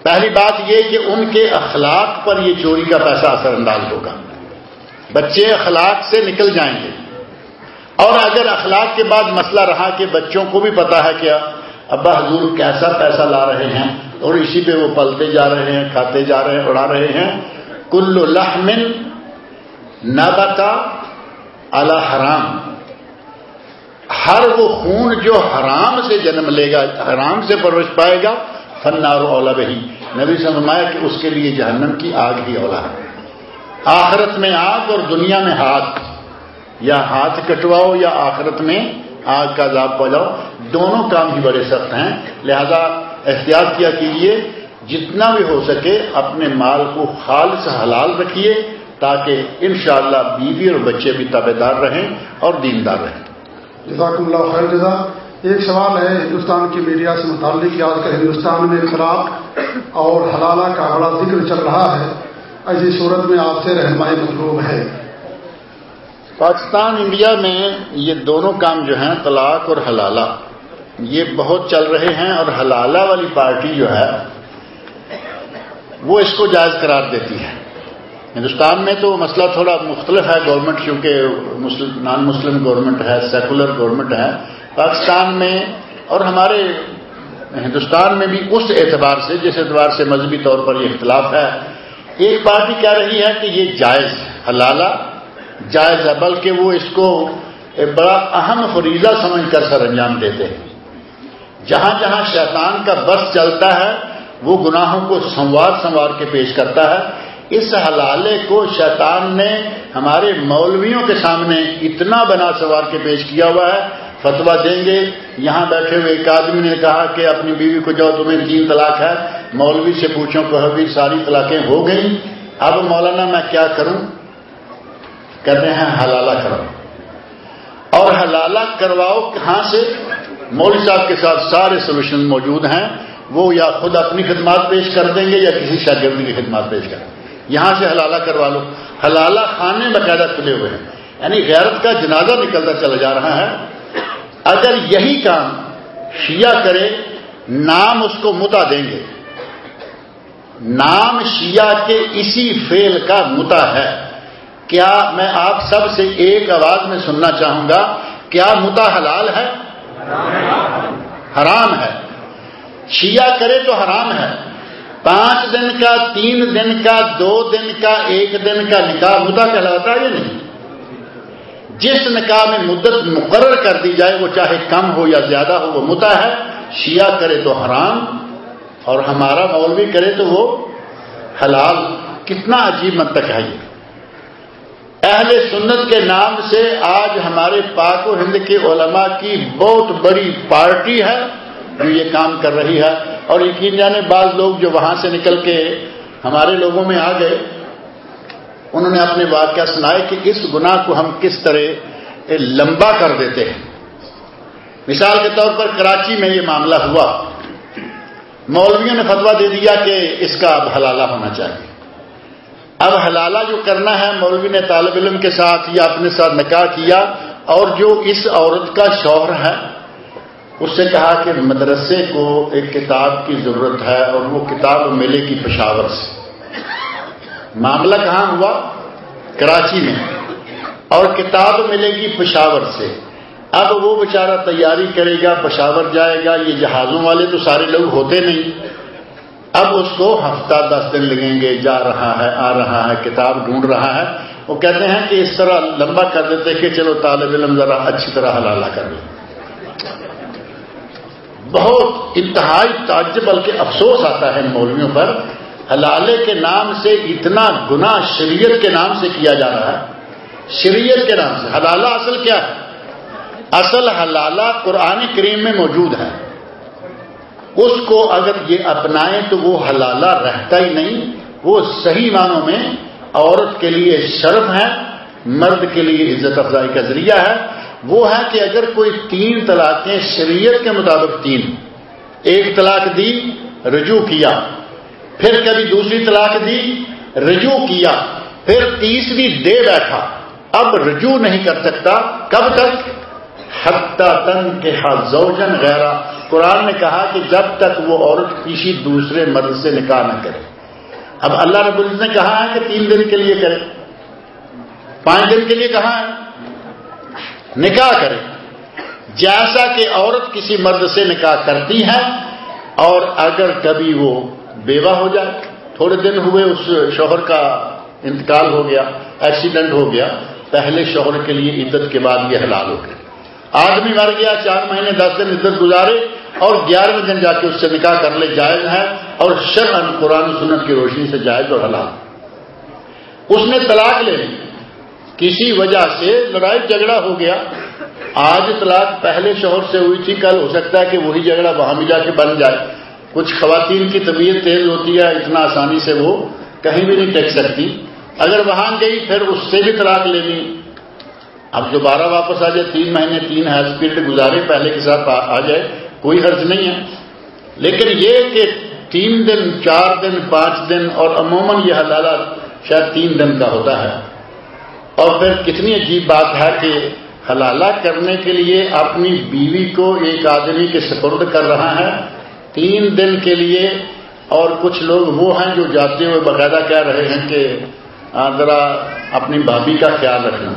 B: پہلی بات یہ کہ ان کے اخلاق پر یہ چوری کا پیسہ اثر انداز ہوگا۔ بچے اخلاق سے نکل جائیں گے۔ اور اگر اخلاق کے بعد مسئلہ رہا کہ بچوں کو بھی پتا ہے کیا ابا حضور کیسا پیسہ لا رہے ہیں اور اسی پہ وہ پلتے جا رہے ہیں، کھاتے جا رہے ہیں، اڑا رہے ہیں۔ کل لحمن نبتا اللہ حرام۔ ہر وہ خون جو حرام سے جنم لے گا، حرام سے پرورش پائے گا فنار اولا بہی۔ نبی سمایا کہ اس کے لیے جہنم کی آگ ہی اولا ہے۔ آخرت میں آگ اور دنیا میں ہاتھ۔ یا ہاتھ کٹواؤ یا آخرت میں آگ کا عذاب پہنچاؤ دونوں کام ہی بڑے سخت ہیں۔ لہذا احتیاط کیا کیجیے جتنا بھی ہو سکے اپنے مال کو خالص حلال رکھیے تاکہ انشاءاللہ بیوی اور بچے بھی تابے دار رہیں اور دیندار رہیں۔
A: جزاک اللہ خیر جزا۔ ایک سوال ہے ہندوستان کی میڈیا سے متعلق کہ آج کل ہندوستان میں خراب اور حلالہ کا بڑا ذکر چل رہا ہے۔ ایسی صورت میں آپ سے رہنمائی مطلوب ہے۔
B: پاکستان انڈیا میں یہ دونوں کام جو ہیں طلاق اور حلالہ۔ یہ بہت چل رہے ہیں اور حلالہ والی پارٹی جو ہے، وہ اس کو جائز قرار دیتی ہے۔ ہندوستان میں تو مسئلہ تھوڑا مختلف ہے گورنمنٹ کیونکہ نان مسلم گورنمنٹ ہے سیکولر گورنمنٹ ہے۔ پاکستان میں اور ہمارے ہندوستان میں بھی اس اعتبار سے، جس اعتبار سے مذہبی طور پر یہ اختلاف ہے، ایک پارٹی کہہ رہی ہے کہ یہ جائز حلالہ جائز ہے، بلکہ وہ اس کو بڑا اہم فریضہ سمجھ کر سر انجام دیتے ہیں۔ جہاں جہاں شیطان کا بس چلتا ہے، وہ گناہوں کو سنوار سنوار کے پیش کرتا ہے۔ اس حلالے کو شیطان نے ہمارے مولویوں کے سامنے اتنا بنا سوار کے پیش کیا ہوا ہے۔ فتوا دیں گے۔ یہاں بیٹھے ہوئے ایک آدمی نے کہا کہ اپنی بیوی کو جاؤ، تمہیں تین طلاق ہے۔ مولوی سے پوچھو، کہ ابھی ساری طلاقیں ہو گئیں۔ اب مولانا، میں کیا کروں؟ کہتے ہیں، حلالہ کرو۔ اور حلالہ کرواؤ کہاں سے؟ مولوی صاحب کے ساتھ سارے سولوشن موجود ہیں، وہ یا خود اپنی خدمات پیش کر دیں گے یا کسی شاگرد کی خدمات پیش کر دیں گے یہاں سے حلالہ کروا لو۔ حلالہ خانے باقاعدہ کھلے ہوئے ہیں۔ یعنی غیرت کا جنازہ نکلتا چلا جا رہا ہے۔ اگر یہی کام شیعہ کرے، نام اس کو متا دیں گے۔ نام شیعہ کے اسی فیل کا متا ہے۔ کیا میں آپ سب سے ایک آواز میں سننا چاہوں گا؟ کیا متا حلال ہے؟ حرام ہے۔ شیعہ کرے تو حرام ہے۔ پانچ دن کا، تین دن کا، دو دن کا، ایک دن کا نکاح متا کہلاتا ہے یا نہیں؟ جس نکاح میں مدت مقرر کر دی جائے، وہ چاہے کم ہو یا زیادہ ہو، وہ متا ہے۔ شیعہ کرے تو حرام، اور ہمارا مولوی کرے تو وہ حلال۔ کتنا عجیب منطق ہے یہ۔ اہل سنت کے نام سے آج ہمارے پاک و ہند کے علماء کی بہت بڑی پارٹی ہے، جو یہ کام کر رہی ہے۔ اور یقین جانے بعض لوگ جو وہاں سے نکل کے ہمارے لوگوں میں آ گئے، انہوں نے اپنے واقعہ سنائے کہ اس گناہ کو ہم کس طرح لمبا کر دیتے ہیں۔ مثال کے طور پر کراچی میں یہ معاملہ ہوا۔ مولویوں نے فتوا دے دیا کہ اس کا اب حلالہ ہونا چاہیے۔ اب حلالہ جو کرنا ہے مولوی نے طالب علم کے ساتھ یا اپنے ساتھ نکاح کیا اور جو اس عورت کا شوہر ہے، اس سے کہا کہ مدرسے کو ایک کتاب کی ضرورت ہے اور وہ کتاب ملے گی پشاور سے۔ معاملہ کہاں ہوا؟ کراچی میں۔ اور کتاب ملے گی پشاور سے۔ اب وہ بیچارہ تیاری کرے گا، پشاور جائے گا، یہ جہازوں والے تو سارے لوگ ہوتے نہیں۔ اب اس کو ہفتہ دس دن لگیں گے، جا رہا ہے، آ رہا ہے، کتاب ڈھونڈ رہا ہے۔ وہ کہتے ہیں کہ اس طرح لمبا کر دیتے کہ چلو طالب علم ذرا اچھی طرح حلالہ کر لیں۔ بہت انتہائی تعجب، بلکہ افسوس آتا ہے مولویوں پر۔ حلالے کے نام سے اتنا گنا شریعت کے نام سے کیا جا رہا ہے۔ شریعت کے نام سے۔ حلالہ اصل کیا ہے؟ اصل حلالہ قرآن کریم میں موجود ہے۔ اس کو اگر یہ اپنائیں تو وہ حلالہ رہتا ہی نہیں۔ وہ صحیح معنوں میں عورت کے لیے شرف ہے، مرد کے لیے عزت افزائی کا ذریعہ ہے۔ وہ ہے کہ اگر کوئی تین طلاقیں شریعت کے مطابق تین، ایک طلاق دی، رجوع کیا، پھر کبھی دوسری طلاق دی، رجوع کیا، پھر تیسری دے بیٹھا، اب رجوع نہیں کر سکتا، کب تک؟ حتہ تن کے زوجن غیرہ۔ قرآن نے کہا کہ جب تک وہ عورت کسی دوسرے مرد سے نکاح نہ کرے۔ اب اللہ رب العزت نے کہا ہے کہ تین دن کے لیے کرے۔ پانچ دن کے لیے کہا ہے۔ نکاح کرے۔ جیسا کہ عورت کسی مرد سے نکاح کرتی ہے اور اگر کبھی وہ بیوہ ہو جائے، تھوڑے دن ہوئے اس شوہر کا انتقال ہو گیا، ایکسیڈنٹ ہو گیا، پہلے شوہر کے لیے عدت کے بعد یہ حلال ہو گیا۔ آدمی مر گیا، چار مہینے، دس دن عزت گزارے اور گیارہویں دن جا کے اس سے نکاح کر لے، جائز ہے اور شرح قرآن سنت کی روشنی سے جائز اور حلال۔ اس نے طلاق لے لی۔ کسی وجہ سے لڑائی جھگڑا ہو گیا۔ آج طلاق پہلے شوہر سے ہوئی تھی، کل ہو سکتا ہے کہ وہی جھگڑا وہاں بھی جا کے بن جائے۔ کچھ خواتین کی طبیعت تیز ہوتی ہے، اتنا آسانی سے وہ کہیں بھی نہیں ٹیک سکتی۔ اگر وہاں گئی، پھر اس سے بھی طلاق لے لی۔ اب دوبارہ واپس آ جائے، تین مہینے، تین ہیلتھ پیریڈ گزارے، پہلے کے ساتھ آ جائے، کوئی حرض نہیں ہے۔ لیکن یہ کہ تین دن، چار دن، پانچ دن اور عموماً یہ حلالہ شاید تین دن کا ہوتا ہے۔ اور پھر کتنی عجیب بات ہے کہ حلالہ کرنے کے لیے اپنی بیوی کو ایک آدمی کے سپرد کر رہا ہے تین دن کے لیے، اور کچھ لوگ وہ ہیں جو جاتے ہوئے باقاعدہ کہہ رہے ہیں کہ ذرا اپنی بھابھی کا خیال رکھنا۔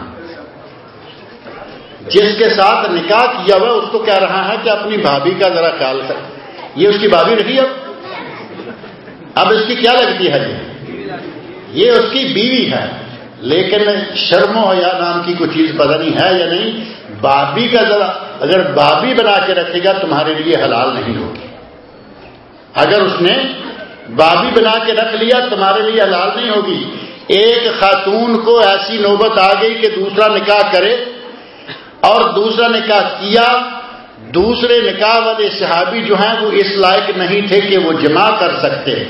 B: جس کے ساتھ نکاح کیا ہوا اس کو کہہ رہا ہے کہ اپنی بھابھی کا ذرا خیال کر یہ اس کی بھابھی رہی اب؟ اب اس کی کیا لگتی ہے؟ یہ یہ اس کی بیوی ہے۔ لیکن شرم و حیا نام کی کوئی چیز پتہ نہیں ہے یا نہیں بابی کا ذرا اگر بابی بنا کے رکھے گا، تمہارے لیے حلال نہیں ہوگی۔ اگر اس نے بابی بنا کے رکھ لیا، تمہارے لیے حلال نہیں ہوگی۔ ایک خاتون کو ایسی نوبت آ گئی کہ دوسرا نکاح کرے اور دوسرا نکاح کیا، دوسرے نکاح والے صحابی جو ہیں وہ اس لائق نہیں تھے کہ وہ جمع کر سکتے۔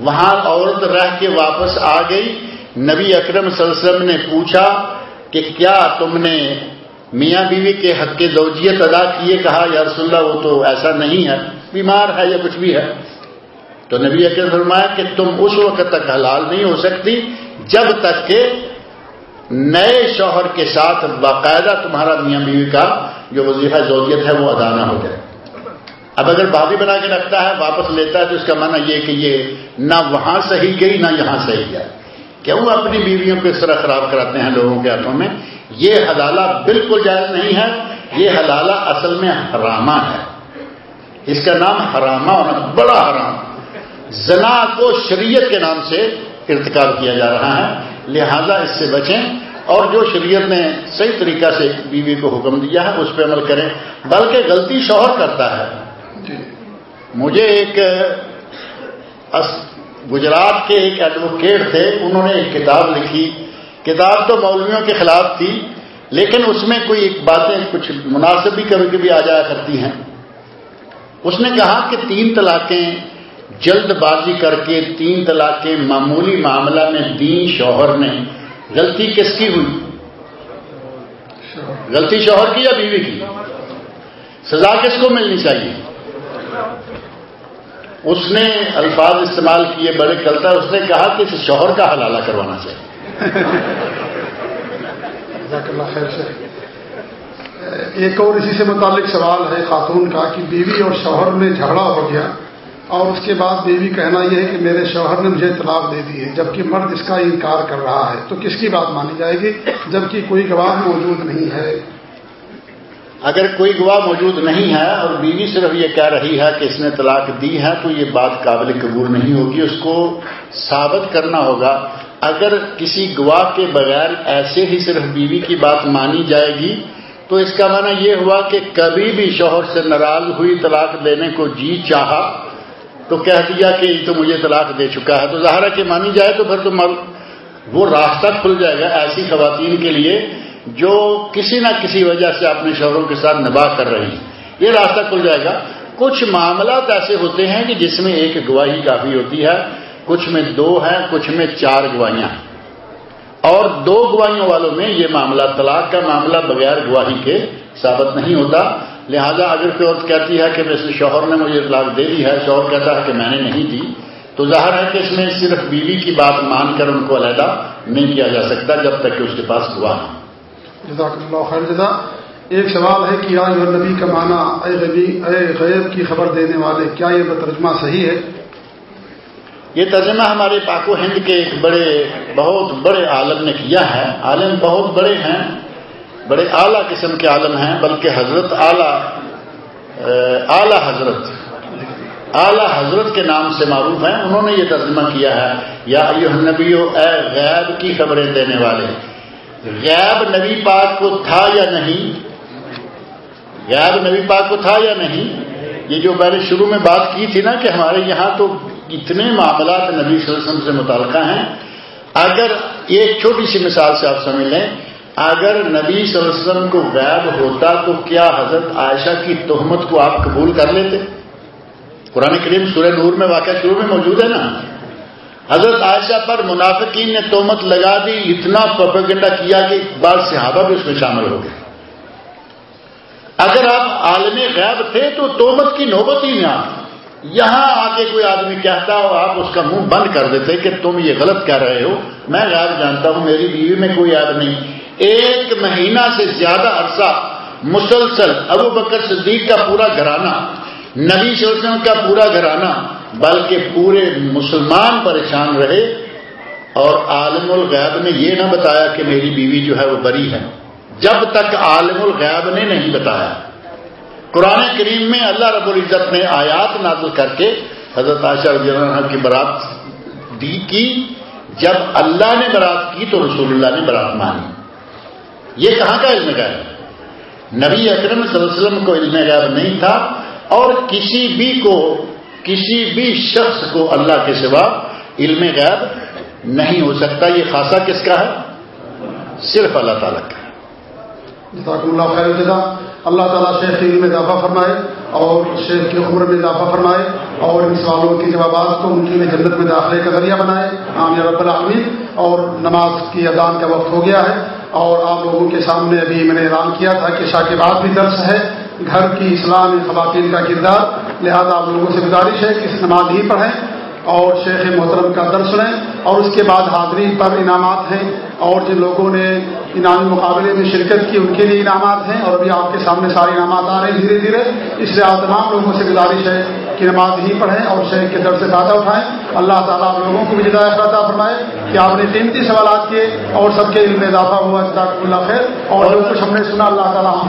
B: وہاں عورت رہ کے واپس آ گئی۔ نبی اکرم صلی اللہ علیہ وسلم نے پوچھا کہ کیا تم نے میاں بیوی کے حق کے زوجیت ادا کیے؟ کہا، یا رسول اللہ، وہ تو ایسا نہیں ہے، بیمار ہے یا کچھ بھی ہے۔ تو نبی اکرم فرمایا کہ تم اس وقت تک حلال نہیں ہو سکتی، جب تک کہ نئے شوہر کے ساتھ باقاعدہ تمہارا میاں بیوی کا جو وظیفہ زوجیت ہے وہ ادا نہ ہو جائے۔ اب اگر بابی بنا کے رکھتا ہے، واپس لیتا ہے، تو اس کا معنی یہ کہ یہ نہ وہاں صحیح گئی، نہ یہاں صحیح گیا۔ کیوں اپنی بیویوں کو اس طرح خراب کراتے ہیں لوگوں کے ہاتھوں میں؟ یہ حلالہ بالکل جائز نہیں ہے، یہ حلالہ اصل میں حرامہ ہے۔ اس کا نام حرامہ ہونا بڑا حرام۔ زنا کو شریعت کے نام سے ارتکاب کیا جا رہا ہے۔ لہذا اس سے بچیں اور جو شریعت نے صحیح طریقہ سے بیوی کو حکم دیا ہے اس پہ عمل کریں۔ بلکہ غلطی شوہر کرتا ہے۔ جی۔ مجھے ایک گجرات کے ایک ایڈوکیٹ تھے انہوں نے ایک کتاب لکھی۔ کتاب تو مولویوں کے خلاف تھی لیکن اس میں کوئی ایک باتیں کچھ مناسب بھی کبھی کبھی آ جایا کرتی ہیں۔ اس نے کہا کہ تین طلاقیں جلد بازی کر کے تین طلاقیں معمولی معاملہ میں دین شوہر نے غلطی کس کی ہوئی؟ غلطی شوہر کی یا بیوی کی؟ سزا کس کو ملنی چاہیے؟ اس نے الفاظ استعمال کیے بڑے کلتا اس نے کہا کہ شوہر کا حلالہ کروانا چاہیے۔
A: ایک اور اسی سے متعلق سوال ہے خاتون کا کہ بیوی اور شوہر میں جھگڑا ہو گیا۔ اور اس کے بعد بیوی کہنا یہ ہے کہ میرے شوہر نے مجھے طلاق دے دی ہے، جبکہ مرد اس کا انکار کر رہا ہے۔ تو کس کی بات مانی جائے گی؟ جبکہ کوئی گواہ موجود نہیں ہے۔
B: اگر کوئی گواہ موجود نہیں ہے اور بیوی صرف یہ کہہ رہی ہے کہ اس نے طلاق دی ہے، تو یہ بات قابل قبول نہیں ہوگی۔ اس کو ثابت کرنا ہوگا۔ اگر کسی گواہ کے بغیر ایسے ہی صرف بیوی کی بات مانی جائے گی، تو اس کا معنی یہ ہوا کہ کبھی بھی شوہر سے ناراض ہوئی طلاق دینے کو جی چاہا۔ تو کہہ دیا کہ یہ تو مجھے طلاق دے چکا ہے، تو ظاہر کہ مانی جائے تو پھر تو وہ راستہ کھل جائے گا ایسی خواتین کے لیے جو کسی نہ کسی وجہ سے اپنے شوہروں کے ساتھ نباہ کر رہی ہیں۔ یہ راستہ کھل جائے گا۔ کچھ معاملات ایسے ہوتے ہیں کہ جس میں ایک گواہی کافی ہوتی ہے، کچھ میں دو ہیں، کچھ میں چار گواہیاں۔ اور دو گواہیوں والوں میں یہ معاملہ طلاق کا معاملہ بغیر گواہی کے ثابت نہیں ہوتا۔ لہذا اگر کوئی عورت کہتی ہے کہ ویسے شوہر نے مجھے طلاق دے دی ہے۔ شوہر کہتا ہے کہ میں نے نہیں دی۔ تو ظاہر ہے کہ اس میں صرف بیوی کی بات مان کر ان کو علیحدہ نہیں کیا جا سکتا جب تک کہ اس کے پاس گواہ
A: جزاک اللہ خیر۔ جزا ایک سوال ہے کہ آج نبی کا معنی اے نبی اے غیب کی خبر دینے والے کیا یہ ترجمہ صحیح ہے؟
B: یہ ترجمہ ہمارے پاک و ہند کے ایک بڑے بہت بڑے عالم نے کیا ہے۔ عالم بہت بڑے ہیں۔ بڑے اعلیٰ قسم کے عالم ہیں، بلکہ حضرت اعلیٰ اعلیٰ حضرت اعلیٰ حضرت کے نام سے معروف ہیں، انہوں نے یہ ترجمہ کیا ہے، یا نبی اے غیب کی خبریں دینے والے۔ غیب نبی پاک کو تھا یا نہیں؟ غیب نبی پاک کو تھا یا نہیں؟ یہ جو میں نے شروع میں بات کی تھی نا کہ ہمارے یہاں تو اتنے معاملات نبی صلی اللہ علیہ وسلم سے متعلقہ ہیں۔ اگر ایک چھوٹی سی مثال سے آپ سمجھ لیں اگر نبی صلی اللہ علیہ وسلم کو غائب ہوتا تو کیا حضرت عائشہ کی تہمت کو آپ قبول کر لیتے؟ قرآن کریم سورہ نور میں واقعہ شروع میں موجود ہے نا۔ حضرت عائشہ پر منافقین نے تہمت لگا دی، اتنا پروپیگنڈا کیا کہ بعض صحابہ بھی اس میں شامل ہو گئے۔ اگر آپ عالم غیب تھے تو تومت کی نوبت ہی نہ یہاں آ کے کوئی آدمی کہتا ہو آپ اس کا منہ بند کر دیتے کہ تم یہ غلط کہہ رہے ہو۔ میں غائب جانتا ہوں، میری بیوی میں کوئی یاد نہیں۔ ایک مہینہ سے زیادہ عرصہ مسلسل ابو بکر صدیق کا پورا گھرانہ، نبی وسلم کا پورا گھرانہ، بلکہ پورے مسلمان پریشان رہے۔ اور عالم الغیب نے یہ نہ بتایا کہ میری بیوی جو ہے وہ بری ہے۔ جب تک عالم الغیب نے نہیں بتایا۔ قرآن کریم میں اللہ رب العزت نے آیات نازل کر کے حضرت عائشہ رضی اللہ عنہ کی برات دی کی۔ جب اللہ نے برات کی تو رسول اللہ نے برات مانی۔ یہ کہاں کا علم غیب نبی اکرم صلی اللہ علیہ وسلم کو علم غیب نہیں تھا اور کسی بھی کو، کسی بھی شخص کو اللہ کے سوا علم غیب نہیں ہو سکتا۔ یہ خاصا کس کا ہے؟ صرف اللہ تعالیٰ کا۔
A: ہے اللہ تعالیٰ شیخ علم میں اضافہ فرمائے اور شیخ کی عمر میں اضافہ فرمائے اور ان سوالوں کے جوابات کو ان کی جنت میں داخلے کا ذریعہ بنائے۔ عام رب العالمین۔ اور نماز کی اذان کا وقت ہو گیا ہے۔ اور آپ لوگوں کے سامنے ابھی میں نے اعلان کیا تھا کہ شاہ کے بعد بھی درس ہے گھر کی اسلامی خواتین کا کردار، لہذا آپ لوگوں سے گزارش ہے کہ اس نماز ہی پڑھیں۔ اور شیخ محترم کا درس لیں اور اس کے بعد حاضری پر انعامات ہیں اور جن لوگوں نے انعامی مقابلے میں شرکت کی ان کے لیے انعامات ہیں اور ابھی آپ کے سامنے سارے انعامات آ رہے ہیں دھیرے دھیرے۔ اس لیے آپ تمام لوگوں سے گزارش ہے کہ نماز ہی پڑھیں اور شیخ کے در سے فائدہ اٹھائیں۔ اللہ تعالیٰ آپ لوگوں کو بھی جدائے فائدہ فرمائے کہ آپ نے قیمتی سوالات کیے اور سب کے علم میں اضافہ ہوا۔ جزاک اللہ خیر۔ اور جو کچھ ہم نے سنا، اللہ تعالیٰ ہم